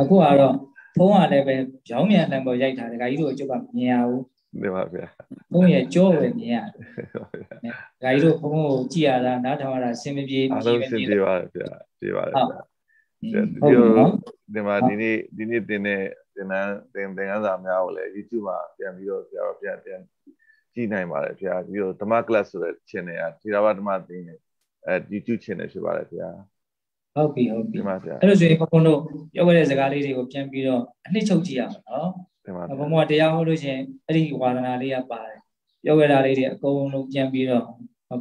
အခုကတော့ဖုန်းကလည်းပဲကြောင်းမြန်လမ်းပေါ်ရိုက်ထားဒကာကြီးတို့အကျုပ်ကမြင်ရဘူးနေပါဗျာဘုန်းရဲ့ကြောပဲမြင်ရတယ်။ဒါကြီးတို့ဘုန်းကိုကြည်ရတာနားထောင်ရတာအဆင်မပြေဘူး။အားလုံးအဆင်ပြေပါဗျာ။ပြေပါတယ်ဗျာ။ ဒီလိုဒီမှာဒီနေ့ဒီနေ့တင်တဲ့သင်တန်းသင်သင်ခန်းစာများကိုလည်း YouTube မှာပြန်ပြီးတော့ဆရာတော်ပြန်ပြန်ကြည့်နိုင်ပါတယ်ဗျာ။ပြီးတော့ဓမ္မ class ဆိုတဲ့ channel ကထေရဝါဓမ္မသင်အဲ YouTube channel ဖြစ်ပါတယ်ဗျာ။ဟုတ်ပြီဟုတ်ပြီ။အဲ့လိုဆိုရင်ဘုန်းတို့ပြောခဲ့တဲ့စကားလေးတွေကိုပြန်ပြီးတော့အနှစ်ချုပ်ကြည့်ရအောင်နော်။ဘုံဘုံတရားဟောလို့ရှင်အဲ့ဒီဝါဒနာလေးကပါတယ်ပြောခဲ့တာလေးတွေအကုန်လုံးပြန်ပြီးတော့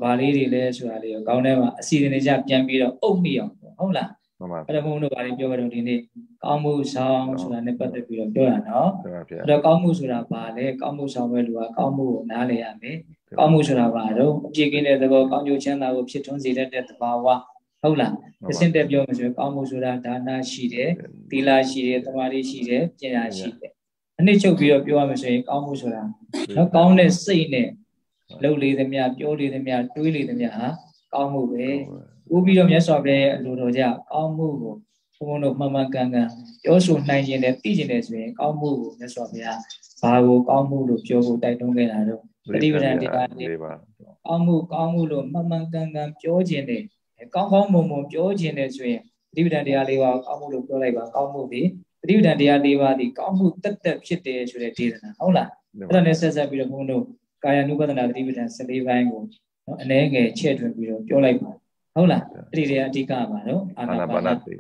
ဘာလေးတွေလဲဆိုတာလေးကိုကောင်းထဲမှာအစီအစဉ်ကြပြန်ပြီးတော့အုပ်မိအောင်ဟုတ်လား မှန်ပါအဲ့ဒါဘုံတို့ဘာတွေပြောကြတော့ဒီနေ့ကောင်းမှုဆောင်ဆိုတာနဲ့ပတ်သက်ပြီးတော့ပြောရနော်မှန်ပါဗျာအဲ့တော့ကောင်းမှုဆိုတာဘာလဲကောင်းမှုဆောင်ပဲလူကကောင်းမှုကိုနားလည်ရမယ်ကောင်းမှုဆိုတာဘာတော့အပြည့်ကင်းတဲ့သဘောကောင်းကျိုးချမ်းသာကိုဖြစ်ထွန်းစေတတ်တဲ့သဘာဝဟုတ်လားအစင်တက်ပြောမှဆိုရင်ကောင်းမှုဆိုတာဒါနရှိတယ်သီလရှိတယ်သမာဓိရှိတယ်ပညာရှိတယ်အနည်းချုပ်ပြီးတော့ပြောရမှဆိုရင်ကောင်းမှုဆိုတာနော်ကောင်းတဲ့စိတ်နဲ့လှုပ်လေသမျှပြောလေသမျှတွေးလေသမျှဟာကောင်းမှုပဲ ဥပြီးတော့မြတ်စွာဘုရားရဲ့အလိုတော်ကြကောင်းမှုကိုဘုန်းဘုန်းတို့မှန်မှန်ကန်ကန်ပြောဆိုနိုင်ခြင်းနဲ့သိခြင်းနဲ့ဆိုရင်ကောင်းမှုကိုမြတ်စွာဘုရားဘာကိုကောင်းမှုလို့ပြောဖို့တိုက်တွန်းခဲ့တာတော့ပฏิပဒံတရားလေးပါကောင်းမှုကောင်းမှုလို့မှန်မှန်ကန်ကန်ပြောခြင်းနဲ့ကောင်းကောင်းမွန်မွန်ပြောခြင်းနဲ့ဆိုရင်ပฏิပဒံတရားလေးပါကောင်းမှုလို့ပြောလိုက်ပါကောင်းမှုဒီပฏิပဒံတရားလေးပါဒီကောင်းမှုတက်တက်ဖြစ်တယ်ဆိုတဲ့ဒေသနာဟုတ်လားအဲ့ဒါနဲ့ဆက်ဆက်ပြီးတော့ဘုန်းတို့ကာယ ानु ပဒနာပฏิပဒံ14ပိုင်းကိုနော်အနည်းငယ်ချဲ့ထွင်ပြီးတော့ပြောလိုက်ပါ ဟုတ်လားအဲ့ဒီတွေအဓိကပါတော့အာနာပါနတိ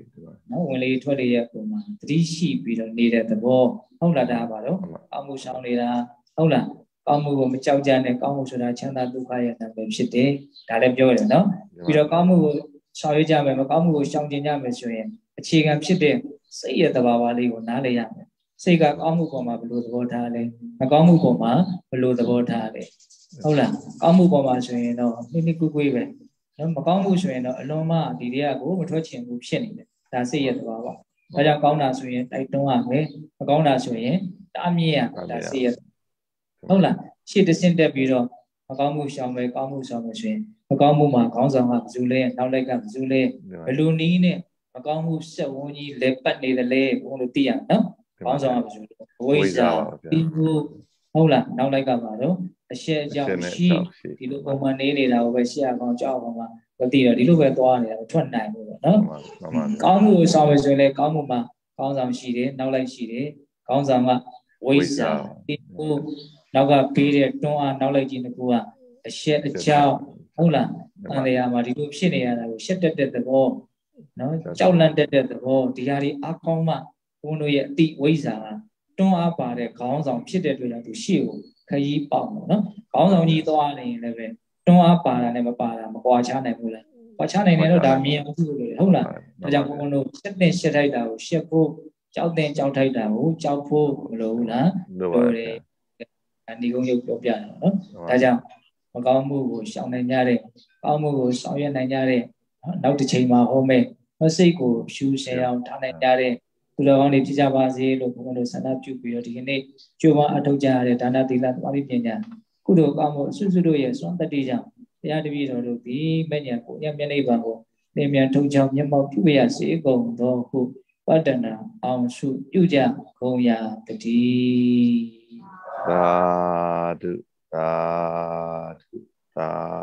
နော်ဝင်လေထွက်လေရဲ့ပုံမှာသတိရှိပြီးတော့နေတဲ့သဘောဟုတ်လားဒါပါတော့အောက်မှုဆောင်နေတာဟုတ်လားကောင်းမှုကိုမကြောက်ကြနဲ့ကောင်းမှုဆိုတာချမ်းသာဒုက္ခရဲ့နာမည်ဖြစ်တယ်ဒါလည်းပြောရတယ်နော်ပြီးတော့ကောင်းမှုကိုဆောင်ရွက်ကြမယ်မကောင်းမှုကိုရှောင်ကျဉ်ကြမယ်ဆိုရင်အခြေခံဖြစ်တဲ့စိတ်ရဲ့သဘာဝလေးကိုနားလည်ရမယ်စိတ်ကကောင်းမှုပေါ်မှာဘယ်လိုသဘောထားလဲမကောင်းမှုပေါ်မှာဘယ်လိုသဘောထားလဲဟုတ်လားကောင်းမှုပေါ်မှာဆိုရင်တော့နိနိကွကွေးပဲ နော်မကောင်းမှုဆိုရင်တော့အလွန်မှဒီတွေကကိုမထွက်ချင်ဘူးဖြစ်နေတယ်ဒါစိတ်ရဲ့သဘာဝဒါကြောင့်ကောင်းတာဆိုရင်တိုက်တွန်းရမယ်မကောင်းတာဆိုရင်တားမြစ်ရဒါစိတ်ရဲ့ဟုတ်လားရှေ့တဆင့်တက်ပြီးတော့မကောင်းမှုရှောင်မယ်ကောင်းမှုရှောင်မယ်ဆိုရင်မကောင်းမှုမှာခေါင်းဆောင်ကဘယ်သူလဲနောက်လိုက်ကဘယ်သူလဲဘယ်လိုနည်းနဲ့မကောင်းမှုဆက်ဝန်းကြီးလက်ပတ်နေတယ်လဲဘုံလို့သိရနော်ခေါင်းဆောင်ကဘယ်သူလဲဝိဇ္ဇာဒီကိုဟုတ်လားနောက်လိုက်ကပါတော့ အရှက်အကြောင်းရှိဒီလိုပုံမှန်နေနေတာကိုပဲရှေ့အောင်ကြောက်အောင်ပါမသိတော့ဒီလိုပဲသွားနေတာထွက်နိုင်ဘူးပေါ့နော်ကောင်းမှုကိုဆောင်မယ်ဆိုရင်လည်းကောင်းမှုမှာကောင်းဆောင်ရှိတယ်နောက်လိုက်ရှိတယ်ကောင်းဆောင်ကဝိဇ္ဇာဒီကိုနောက်ကပေးတဲ့တွန်းအားနောက်လိုက်ခြင်းတကူကအရှက်အကြောင်းဟုတ်လားအန္တရာယ်မှာဒီလိုဖြစ်နေရတာကိုရှက်တက်တဲ့သဘောနော်ကြောက်လန့်တက်တဲ့သဘောဒီဟာတွေအကောင်းမှဘုန်းတို့ရဲ့အတိဝိဇ္ဇာကတွန်းအားပါတဲ့ခေါင်းဆောင်ဖြစ်တဲ့အတွက်ကြောင့်သူရှေ့ကို ခရီးပေါက်တော့နော်ခေါင်းဆောင်ကြီးသွားနေရင်လည်းပဲတွန်းအားပါတာနဲ့မပါတာမကွာခြားနိုင်ဘူးလားကွာခြားနိုင်တယ်တော့ဒါမြင်အောင်လို့ဟုတ်လားဒါကြောင့်ဘုန်းတို့ရှက်တဲ့ရှက်ထိုက်တာကိုရှက်ဖို့ကြောက်တဲ့ကြောက်ထိုက်တာကိုကြောက်ဖို့မလိုဘူးလားလိုပါတယ်ဒီကုန်းရုပ်ပြောပြတယ်နော်ဒါကြောင့်မကောင်းမှုကိုရှောင်နိုင်ကြတဲ့ကောင်းမှုကိုဆောင်ရွက်နိုင်ကြတဲ့နောက်တစ်ချိန်မှာဟောမယ်စိတ်ကိုရှူဆင်အောင်ထားနိုင်ကြတဲ့ သူတော်ကောင်းတွေဖြစ်ကြပါစေလို့ဘုန်းတော်ဆန္ဒပြုပြီးတော့ဒီကနေ့ကြိုးပမ်းအထောက်ကြရတဲ့ဒါနသီလသမာဓိပညာကုသိုလ်ကောင်းမှုအစွတ်စွတ်တို့ရဲ့စွမ်းတတ္တိကြောင့်တရားတပည့်တော်တို့ဒီမဉ္ဇဉ်ကိုညမျက်နှိပ်ပါကိုသင်မြန်ထုံချောင်းမျက်မှောက်ပြုရစေကုန်သောဟုပတ္တနာအောင်စုပြုကြကုန်ရာတည်းသာဓုသာဓုသာ